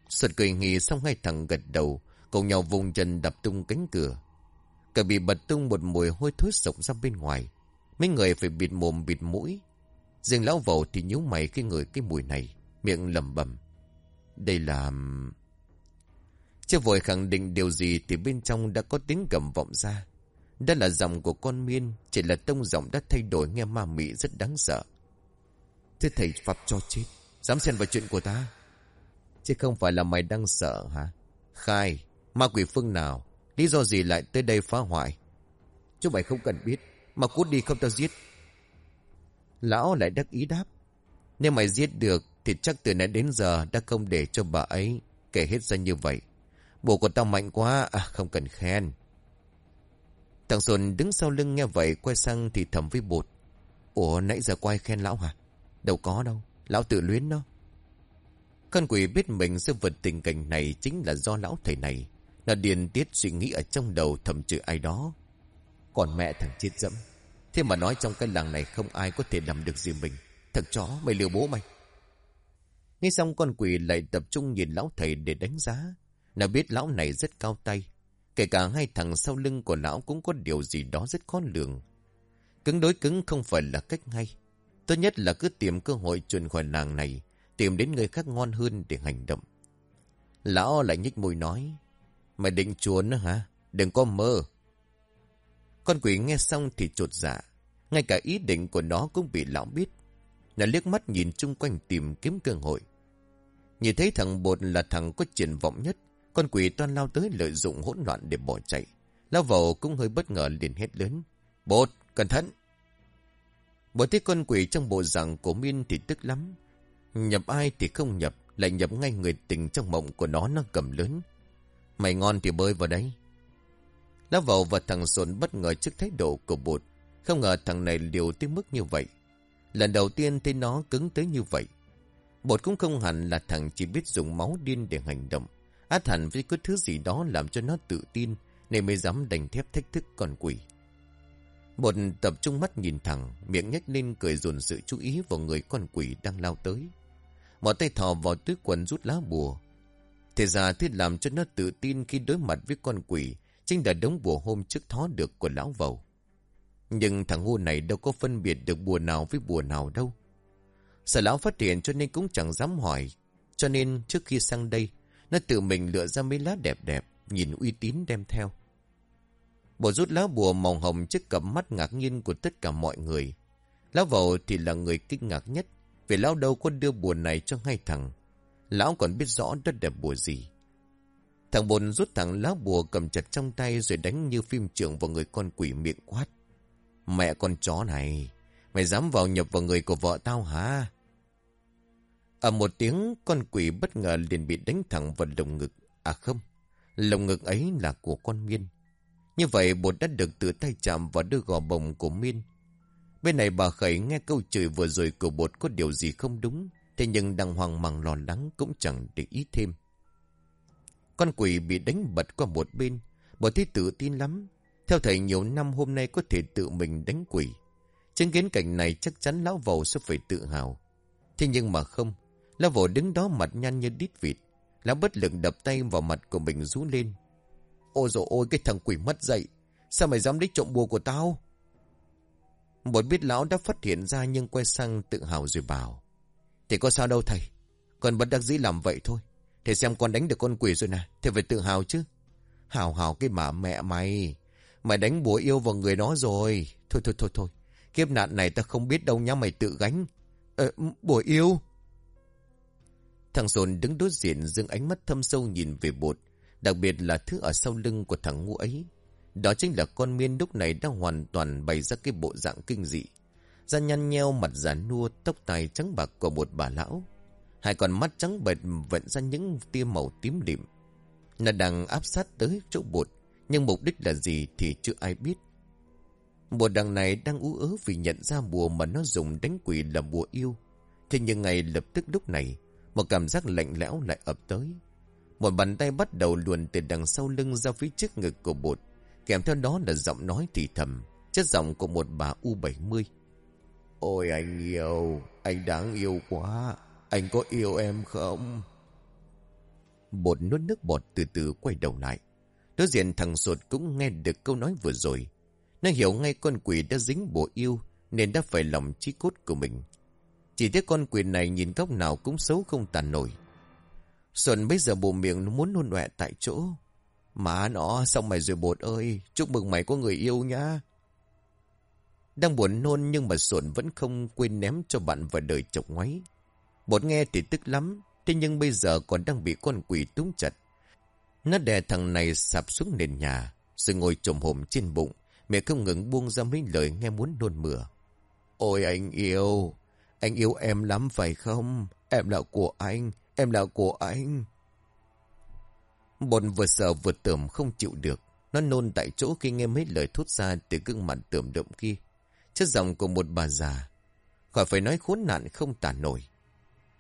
Sột cười nghỉ xong hai thằng gật đầu, cùng nhau vùng chân đập tung cánh cửa. Cả bị bật tung một mùi hôi thối sộc ra bên ngoài. Mấy người phải bịt mồm bịt mũi. Riêng lão vầu thì nhíu mày khi ngửi cái mùi này, miệng lẩm bẩm. Đây là... Chưa vội khẳng định điều gì thì bên trong đã có tiếng gầm vọng ra. Đó là giọng của con miên, chỉ là tông giọng đã thay đổi nghe ma mị rất đáng sợ. Thế thầy Pháp cho chết, dám xen vào chuyện của ta. Chứ không phải là mày đang sợ hả? Khai, ma quỷ phương nào, lý do gì lại tới đây phá hoại? Chúng mày không cần biết, mà cút đi không tao giết. Lão lại đắc ý đáp. Nếu mày giết được thì chắc từ nãy đến giờ đã không để cho bà ấy kể hết ra như vậy. Bộ của tao mạnh quá, à, không cần khen. Thằng Xuân đứng sau lưng nghe vậy quay sang thì thầm với bột. Ủa nãy giờ quay khen lão hả? Đâu có đâu, lão tự luyến nó. Con quỷ biết mình sẽ vượt tình cảnh này chính là do lão thầy này. Nó điền tiết suy nghĩ ở trong đầu thầm trừ ai đó. Còn mẹ thằng chết dẫm. Thế mà nói trong cái làng này không ai có thể làm được gì mình. Thằng chó, mày liều bố mày. Nghe xong con quỷ lại tập trung nhìn lão thầy để đánh giá. Nó biết lão này rất cao tay. Kể cả hai thằng sau lưng của lão cũng có điều gì đó rất khó lường. Cứng đối cứng không phải là cách ngay. Tốt nhất là cứ tìm cơ hội chuyển khỏi nàng này, tìm đến người khác ngon hơn để hành động. Lão lại nhích môi nói, Mày định chuồn hả? Đừng có mơ. Con quỷ nghe xong thì trột dạ. Ngay cả ý định của nó cũng bị lão biết. Nó liếc mắt nhìn chung quanh tìm kiếm cơ hội. Nhìn thấy thằng bột là thằng có triển vọng nhất. Con quỷ toan lao tới lợi dụng hỗn loạn để bỏ chạy. Lao vào cũng hơi bất ngờ liền hét lớn. Bột, cẩn thận! Bột thấy con quỷ trong bộ dạng của Min thì tức lắm. Nhập ai thì không nhập, lại nhập ngay người tình trong mộng của nó nó cầm lớn. Mày ngon thì bơi vào đấy. Lão vào và thằng Sồn bất ngờ trước thái độ của bột. Không ngờ thằng này liều tới mức như vậy. Lần đầu tiên thấy nó cứng tới như vậy. Bột cũng không hẳn là thằng chỉ biết dùng máu điên để hành động. Át hẳn với cứ thứ gì đó làm cho nó tự tin, nên mới dám đành thép thách thức con quỷ. Bột tập trung mắt nhìn thẳng, miệng nhếch lên cười dồn sự chú ý vào người con quỷ đang lao tới. Một tay thò vào túi quần rút lá bùa. Thế ra thiết làm cho nó tự tin khi đối mặt với con quỷ chính là đống bùa hôm trước thó được của lão vầu. Nhưng thằng ngu này đâu có phân biệt được bùa nào với bùa nào đâu. Sợ lão phát hiện cho nên cũng chẳng dám hỏi. Cho nên trước khi sang đây, nó tự mình lựa ra mấy lá đẹp đẹp, nhìn uy tín đem theo. Bộ rút lá bùa màu hồng trước cặp mắt ngạc nhiên của tất cả mọi người. Lão vầu thì là người kinh ngạc nhất, vì lão đâu có đưa bùa này cho ngay thằng. Lão còn biết rõ đất đẹp bùa gì. Thằng bồn rút thẳng lá bùa cầm chặt trong tay rồi đánh như phim trưởng vào người con quỷ miệng quát. Mẹ con chó này, mày dám vào nhập vào người của vợ tao hả? Ở một tiếng, con quỷ bất ngờ liền bị đánh thẳng vào lồng ngực. À không, lồng ngực ấy là của con Miên. Như vậy bột đã được tự tay chạm vào đôi gò bồng của Miên. Bên này bà Khẩy nghe câu chửi vừa rồi của bột có điều gì không đúng. Thế nhưng đang hoang mang lo lắng cũng chẳng để ý thêm. Con quỷ bị đánh bật qua một bên. Bột thấy tự tin lắm. Theo thầy, nhiều năm hôm nay có thể tự mình đánh quỷ. Chứng kiến cảnh này chắc chắn lão vầu sẽ phải tự hào. Thế nhưng mà không. Lão vầu đứng đó mặt nhăn như đít vịt. Lão bất lực đập tay vào mặt của mình rú lên. Ôi dồi ôi cái thằng quỷ mất dậy. Sao mày dám đích trộm bùa của tao? Bột biết lão đã phát hiện ra nhưng quay sang tự hào rồi bảo. Thì có sao đâu thầy. Còn bất đắc dĩ làm vậy thôi. Thầy xem con đánh được con quỷ rồi nè. Thầy phải tự hào chứ. Hào hào cái mà mẹ mày. Mày đánh bùa yêu vào người nó rồi. Thôi thôi thôi thôi. Kiếp nạn này ta không biết đâu nhá mày tự gánh. Ờ, bùa yêu. Thằng Sồn đứng đối diện dưng ánh mắt thâm sâu nhìn về bột. Đặc biệt là thứ ở sau lưng của thằng ngu ấy. Đó chính là con miên lúc này đang hoàn toàn bày ra cái bộ dạng kinh dị. Da nhăn nheo mặt giả nua tóc tai trắng bạc của một bà lão. Hai con mắt trắng bệch vận ra những tia màu tím điểm Nó đang áp sát tới chỗ bột. Nhưng mục đích là gì thì chưa ai biết. Bột đằng này đang ú ớ vì nhận ra bùa mà nó dùng đánh quỷ là bùa yêu. Thế nhưng ngay lập tức lúc này, một cảm giác lạnh lẽo lại ập tới. Một bàn tay bắt đầu luồn từ đằng sau lưng ra phía trước ngực của bột. Kèm theo đó là giọng nói thì thầm, chất giọng của một bà U70. Ôi anh yêu, anh đáng yêu quá, anh có yêu em không? Bột nuốt nước bọt từ từ quay đầu lại. Đối diện thằng sột cũng nghe được câu nói vừa rồi. Nó hiểu ngay con quỷ đã dính bộ yêu nên đã phải lòng trí cốt của mình. Chỉ thấy con quỷ này nhìn góc nào cũng xấu không tàn nổi. Xuân bây giờ bù miệng muốn nôn ọe tại chỗ. Má nó, xong mày rồi bột ơi, chúc mừng mày có người yêu nhá. Đang buồn nôn nhưng mà Xuân vẫn không quên ném cho bạn vào đời chọc ngoáy. Bột nghe thì tức lắm, thế nhưng bây giờ còn đang bị con quỷ túng chặt. Nó đè thằng này sạp xuống nền nhà, rồi ngồi trồm hồm trên bụng, mẹ không ngừng buông ra mấy lời nghe muốn nôn mửa. Ôi anh yêu, anh yêu em lắm phải không? Em là của anh, em là của anh. Bồn vừa sợ vừa tưởng không chịu được. Nó nôn tại chỗ khi nghe mấy lời thốt ra từ gương mặt tưởng động kia. Chất giọng của một bà già. Khỏi phải nói khốn nạn không tả nổi.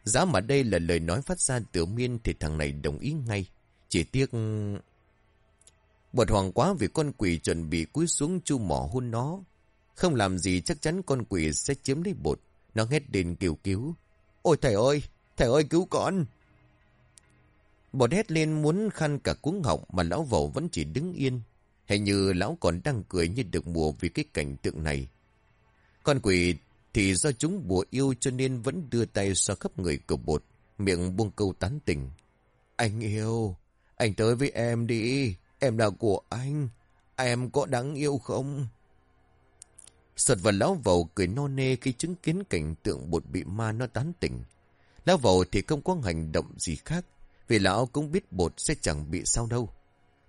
Giá mà đây là lời nói phát ra từ miên thì thằng này đồng ý ngay. Chỉ tiếc... Bột hoàng quá vì con quỷ chuẩn bị cúi xuống chu mỏ hôn nó. Không làm gì chắc chắn con quỷ sẽ chiếm lấy bột. Nó hét đến kêu cứu. Ôi thầy ơi! Thầy ơi cứu con! Bột hét lên muốn khăn cả cuống họng mà lão vẩu vẫn chỉ đứng yên. Hình như lão còn đang cười như được mùa vì cái cảnh tượng này. Con quỷ thì do chúng bùa yêu cho nên vẫn đưa tay xoa khắp người của bột, miệng buông câu tán tình. Anh yêu, anh tới với em đi, em là của anh, em có đáng yêu không? Sật và lão vầu cười nô nê khi chứng kiến cảnh tượng bột bị ma nó tán tỉnh. Lão vầu thì không có hành động gì khác, vì lão cũng biết bột sẽ chẳng bị sao đâu.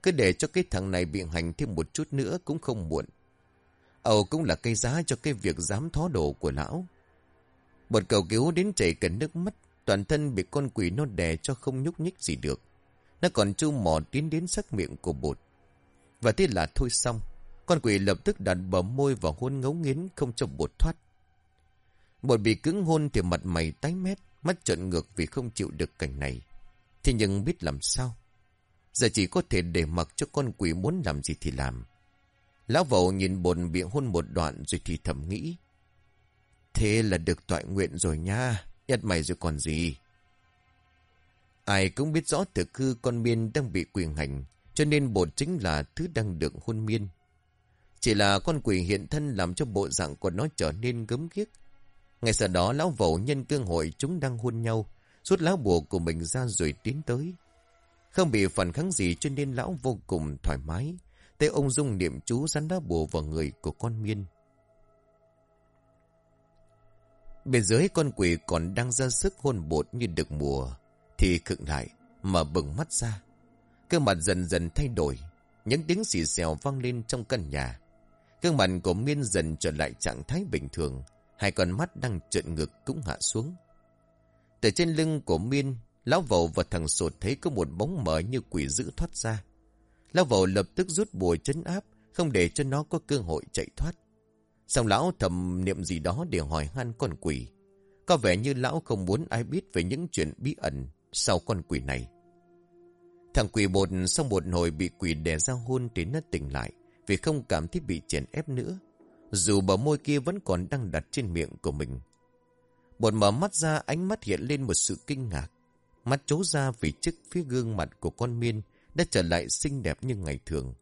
Cứ để cho cái thằng này bị hành thêm một chút nữa cũng không muộn. Âu cũng là cây giá cho cái việc dám thó đồ của lão. Bột cầu cứu đến chảy cần nước mắt, toàn thân bị con quỷ nó đè cho không nhúc nhích gì được. Nó còn chu mò tiến đến sắc miệng của bột. Và thế là thôi xong. Con quỷ lập tức đặt bờ môi vào hôn ngấu nghiến không cho bột thoát. Bột bị cứng hôn thì mặt mày tái mét, mắt trợn ngược vì không chịu được cảnh này. Thế nhưng biết làm sao? Giờ chỉ có thể để mặc cho con quỷ muốn làm gì thì làm. Lão vẩu nhìn bồn bị hôn một đoạn rồi thì thầm nghĩ. Thế là được tọa nguyện rồi nha, nhất mày rồi còn gì. Ai cũng biết rõ thực hư con miên đang bị quyền hành, cho nên bột chính là thứ đang được hôn miên. Chỉ là con quỷ hiện thân làm cho bộ dạng của nó trở nên gấm ghiếc. Ngay sau đó lão vẩu nhân cơ hội chúng đang hôn nhau, rút lá bùa của mình ra rồi tiến tới. Không bị phản kháng gì cho nên lão vô cùng thoải mái. Tay ông dung niệm chú rắn lá bùa vào người của con miên. Bên dưới con quỷ còn đang ra sức hôn bột như được mùa. Thì khựng lại, mà bừng mắt ra. Cơ mặt dần dần thay đổi. Những tiếng xì xèo vang lên trong căn nhà. Gương mặt của Miên dần trở lại trạng thái bình thường. Hai con mắt đang trợn ngực cũng hạ xuống. Từ trên lưng của Miên, Lão Vậu và thằng Sột thấy có một bóng mờ như quỷ dữ thoát ra. Lão Vậu lập tức rút bùa chấn áp, không để cho nó có cơ hội chạy thoát. Xong lão thầm niệm gì đó để hỏi han con quỷ. Có vẻ như lão không muốn ai biết về những chuyện bí ẩn sau con quỷ này. Thằng quỷ bột sau một hồi bị quỷ đè ra hôn thì nó tỉnh lại vì không cảm thấy bị chèn ép nữa. Dù bờ môi kia vẫn còn đang đặt trên miệng của mình. Bột mở mắt ra ánh mắt hiện lên một sự kinh ngạc. Mắt trố ra vì trước phía gương mặt của con miên đã trở lại xinh đẹp như ngày thường.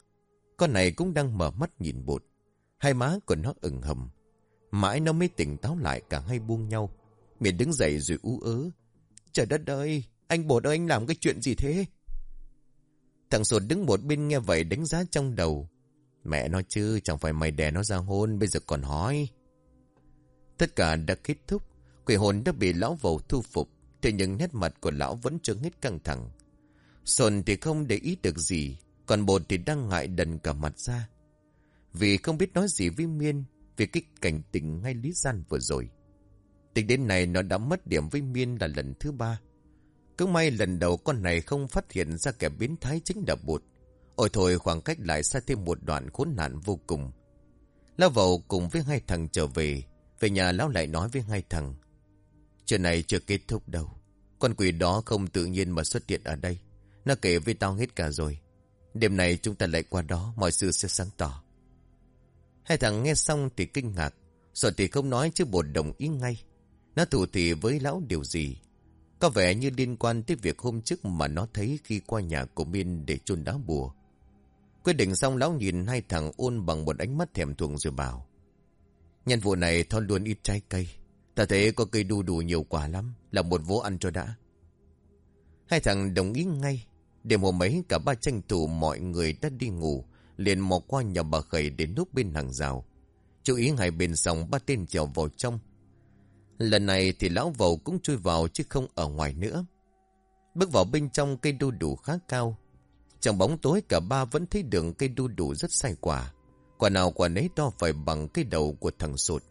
Con này cũng đang mở mắt nhìn bột. Hai má của nó ửng hầm. Mãi nó mới tỉnh táo lại cả hai buông nhau. Miền đứng dậy rồi ú ớ. Trời đất ơi, anh bột ơi anh làm cái chuyện gì thế? Thằng sột đứng một bên nghe vậy đánh giá trong đầu. Mẹ nói chứ, chẳng phải mày đè nó ra hôn, bây giờ còn hỏi. Tất cả đã kết thúc. Quỷ hồn đã bị lão vầu thu phục. Thế nhưng nét mặt của lão vẫn chưa hết căng thẳng. Sồn thì không để ý được gì. Còn bột thì đang ngại đần cả mặt ra. Vì không biết nói gì với Miên. Vì cái cảnh tình ngay lý gian vừa rồi. Tính đến này nó đã mất điểm với Miên là lần thứ ba. Cứ may lần đầu con này không phát hiện ra kẻ biến thái chính là bột. Ôi thôi khoảng cách lại xa thêm một đoạn khốn nạn vô cùng. Lão vầu cùng với hai thằng trở về. Về nhà lão lại nói với hai thằng. Chuyện này chưa kết thúc đâu. Con quỷ đó không tự nhiên mà xuất hiện ở đây. Nó kể với tao hết cả rồi. Đêm này chúng ta lại qua đó, mọi sự sẽ sáng tỏ. Hai thằng nghe xong thì kinh ngạc. Rồi thì không nói chứ bột đồng ý ngay. Nó thủ thì với lão điều gì. Có vẻ như liên quan tới việc hôm trước mà nó thấy khi qua nhà của Miên để chôn đá bùa. Quyết định xong, lão nhìn hai thằng ôn bằng một ánh mắt thèm thuồng rồi bảo. Nhân vụ này thon luôn ít trái cây. Ta thấy có cây đu đủ nhiều quả lắm. Là một vố ăn cho đã. Hai thằng đồng ý ngay. Đêm hôm ấy, cả ba tranh thủ mọi người đã đi ngủ. Liền mò qua nhà bà khẩy đến núp bên hàng rào. Chú ý hai bên sòng ba tên trèo vào trong. Lần này thì lão vầu cũng chui vào chứ không ở ngoài nữa. Bước vào bên trong, cây đu đủ khá cao. Trong bóng tối cả ba vẫn thấy đường cây đu đủ rất sai quả. Quả nào quả nấy to phải bằng cây đầu của thằng sụt.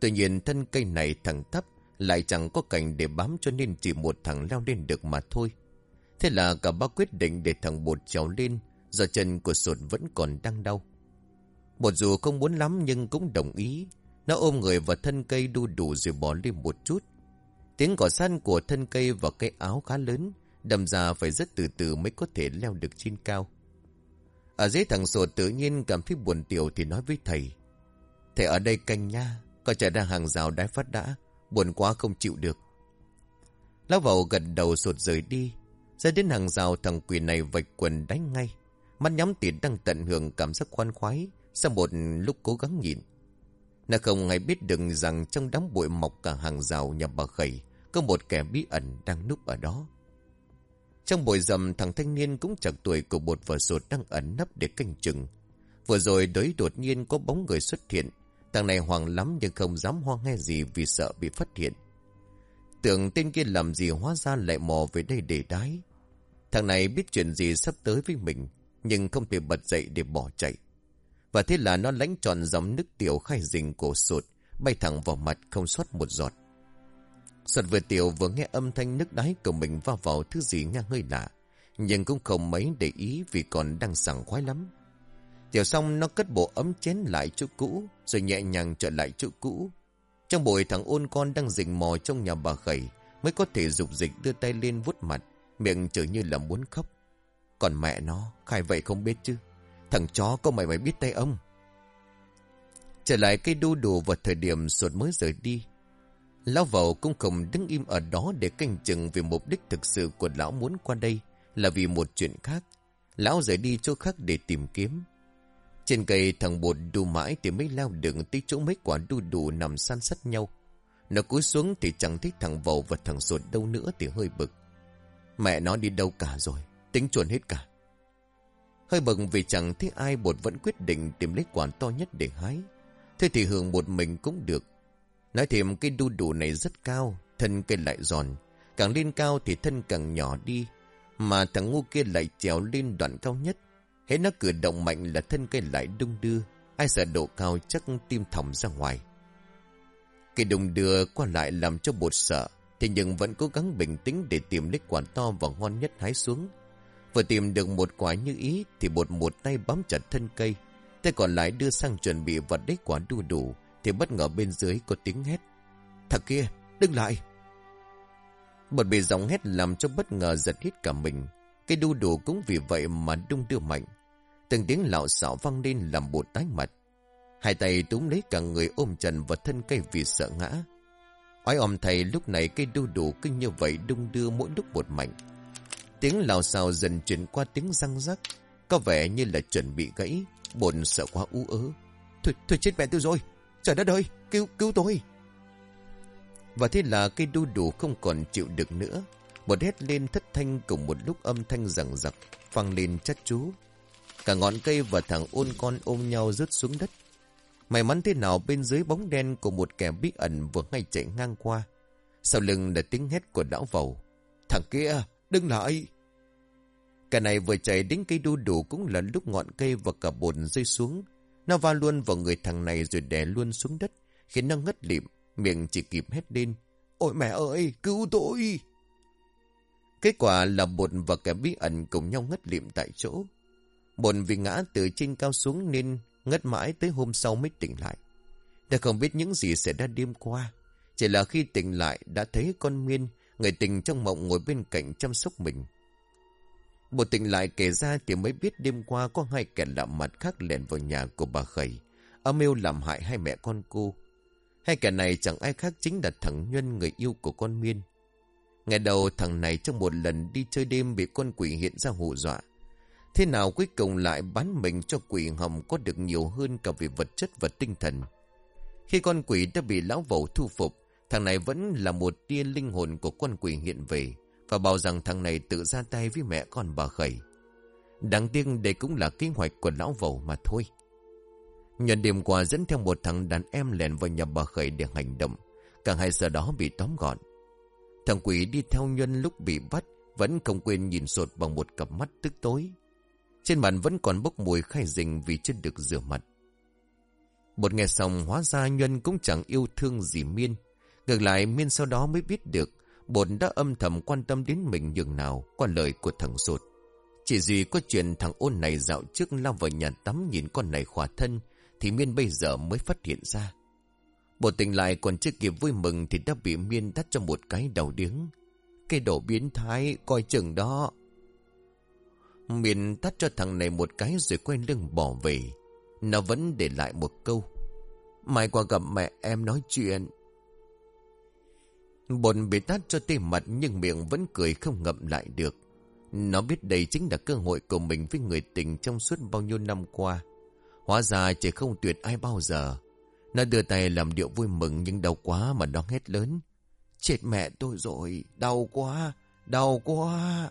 Tuy nhiên thân cây này thẳng thấp lại chẳng có cành để bám cho nên chỉ một thằng leo lên được mà thôi. Thế là cả ba quyết định để thằng bột trèo lên do chân của sụt vẫn còn đang đau. Bột dù không muốn lắm nhưng cũng đồng ý. Nó ôm người vào thân cây đu đủ rồi bỏ lên một chút. Tiếng cỏ săn của thân cây và cây áo khá lớn, đâm ra phải rất từ từ mới có thể leo được trên cao. Ở dưới thằng sột tự nhiên cảm thấy buồn tiểu thì nói với thầy. Thầy ở đây canh nha, có chạy ra hàng rào đái phát đã, buồn quá không chịu được. Lão vào gần đầu sột rời đi, ra đến hàng rào thằng quỷ này vạch quần đánh ngay. Mắt nhắm tiền đang tận hưởng cảm giác khoan khoái, sau một lúc cố gắng nhịn. Nó không hay biết được rằng trong đám bụi mọc cả hàng rào nhà bà khẩy, có một kẻ bí ẩn đang núp ở đó. Trong bụi rầm thằng thanh niên cũng chẳng tuổi của bột vợ sột đang ẩn nấp để canh chừng. Vừa rồi đấy đột nhiên có bóng người xuất hiện. Thằng này hoàng lắm nhưng không dám hoang nghe gì vì sợ bị phát hiện. Tưởng tên kia làm gì hóa ra lại mò về đây để đái. Thằng này biết chuyện gì sắp tới với mình, nhưng không thể bật dậy để bỏ chạy. Và thế là nó lánh tròn dòng nước tiểu khai rình cổ sụt, bay thẳng vào mặt không sót một giọt. Sọt vừa tiểu vừa nghe âm thanh nước đáy của mình va vào thứ gì nghe hơi lạ. Nhưng cũng không mấy để ý vì còn đang sảng khoái lắm. Tiểu xong nó cất bộ ấm chén lại chỗ cũ, rồi nhẹ nhàng trở lại chỗ cũ. Trong buổi thằng ôn con đang rình mò trong nhà bà khẩy, mới có thể dục dịch đưa tay lên vuốt mặt, miệng trở như là muốn khóc. Còn mẹ nó, khai vậy không biết chứ. Thằng chó có mày mày biết tay ông. Trở lại cây đu đủ vào thời điểm sột mới rời đi. Lão vầu cũng không đứng im ở đó để canh chừng về mục đích thực sự của lão muốn qua đây là vì một chuyện khác. Lão rời đi chỗ khác để tìm kiếm. Trên cây thằng bột đu mãi thì mới leo đựng tới chỗ mấy quả đu đủ nằm san sắt nhau. Nó cúi xuống thì chẳng thích thằng vầu và thằng ruột đâu nữa thì hơi bực. Mẹ nó đi đâu cả rồi, tính chuẩn hết cả. Hơi bực vì chẳng thấy ai bột vẫn quyết định tìm lấy quả to nhất để hái. Thế thì hưởng một mình cũng được. Nói thêm cây đu đủ này rất cao, thân cây lại giòn. Càng lên cao thì thân càng nhỏ đi. Mà thằng ngu kia lại trèo lên đoạn cao nhất. Hễ nó cử động mạnh là thân cây lại đung đưa. Ai sợ độ cao chắc tim thòng ra ngoài. Cây đung đưa qua lại làm cho bột sợ. thế nhưng vẫn cố gắng bình tĩnh để tìm lấy quả to và ngon nhất hái xuống. Vừa tìm được một quả như ý thì bột một tay bám chặt thân cây. Tay còn lại đưa sang chuẩn bị vật đế quả đu đủ thì bất ngờ bên dưới có tiếng hét. Thật kia, đừng lại! một bị giọng hét làm cho bất ngờ giật hít cả mình. Cây đu đủ cũng vì vậy mà đung đưa mạnh. Từng tiếng lạo xạo vang lên làm bột tái mặt. Hai tay túm lấy cả người ôm trần và thân cây vì sợ ngã. Oái om thầy lúc này cây đu đủ kinh như vậy đung đưa mỗi lúc một mạnh. Tiếng lào xào dần chuyển qua tiếng răng rắc. Có vẻ như là chuẩn bị gãy. Bồn sợ quá ú ớ. Thôi, thôi chết mẹ tôi rồi. Trời đất ơi, cứu, cứu tôi. Và thế là cây đu đủ không còn chịu được nữa. Một hét lên thất thanh cùng một lúc âm thanh rằng rặc phăng lên chắc chú. Cả ngọn cây và thằng ôn con ôm nhau rớt xuống đất. May mắn thế nào bên dưới bóng đen của một kẻ bí ẩn vừa ngay chạy ngang qua. Sau lưng là tiếng hét của đảo vầu. Thằng kia, đừng lại! Cả này vừa chạy đến cây đu đủ cũng là lúc ngọn cây và cả bồn rơi xuống. Nó va luôn vào người thằng này rồi đè luôn xuống đất, khiến nó ngất lịm, miệng chỉ kịp hét lên. Ôi mẹ ơi, cứu tôi! Kết quả là bồn và kẻ bí ẩn cùng nhau ngất lịm tại chỗ. Bồn vì ngã từ trên cao xuống nên ngất mãi tới hôm sau mới tỉnh lại. Đã không biết những gì xảy ra đêm qua. Chỉ là khi tỉnh lại đã thấy con Miên, người tình trong mộng ngồi bên cạnh chăm sóc mình bộ tỉnh lại kể ra thì mới biết đêm qua có hai kẻ lạ mặt khác lẻn vào nhà của bà Khẩy. Âm mưu làm hại hai mẹ con cô. Hai kẻ này chẳng ai khác chính là thằng Nhân người yêu của con Miên. Ngày đầu thằng này trong một lần đi chơi đêm bị con quỷ hiện ra hù dọa. Thế nào cuối cùng lại bán mình cho quỷ hồng có được nhiều hơn cả về vật chất và tinh thần. Khi con quỷ đã bị lão vẩu thu phục, thằng này vẫn là một tia linh hồn của con quỷ hiện về và bảo rằng thằng này tự ra tay với mẹ con bà khẩy. Đáng tiếc đây cũng là kế hoạch của lão vẩu mà thôi. Nhận đêm qua dẫn theo một thằng đàn em lèn vào nhà bà khẩy để hành động. Cả hai giờ đó bị tóm gọn. Thằng quỷ đi theo nhân lúc bị bắt, vẫn không quên nhìn sột bằng một cặp mắt tức tối. Trên mặt vẫn còn bốc mùi khai rình vì chưa được rửa mặt. Một nghe xong, hóa ra Nhân cũng chẳng yêu thương gì Miên. Ngược lại, Miên sau đó mới biết được bột đã âm thầm quan tâm đến mình nhường nào qua lời của thằng ruột Chỉ vì có chuyện thằng ôn này dạo trước lao vào nhà tắm nhìn con này khỏa thân thì Miên bây giờ mới phát hiện ra. Bột tỉnh lại còn chưa kịp vui mừng thì đã bị Miên đắt cho một cái đầu điếng. Cái đồ biến thái, coi chừng đó. Miên tắt cho thằng này một cái rồi quay lưng bỏ về. Nó vẫn để lại một câu. Mai qua gặp mẹ em nói chuyện. Bồn bị tát cho tê mặt nhưng miệng vẫn cười không ngậm lại được. Nó biết đây chính là cơ hội của mình với người tình trong suốt bao nhiêu năm qua. Hóa ra chỉ không tuyệt ai bao giờ. Nó đưa tay làm điệu vui mừng nhưng đau quá mà nó hét lớn. Chết mẹ tôi rồi, đau quá, đau quá.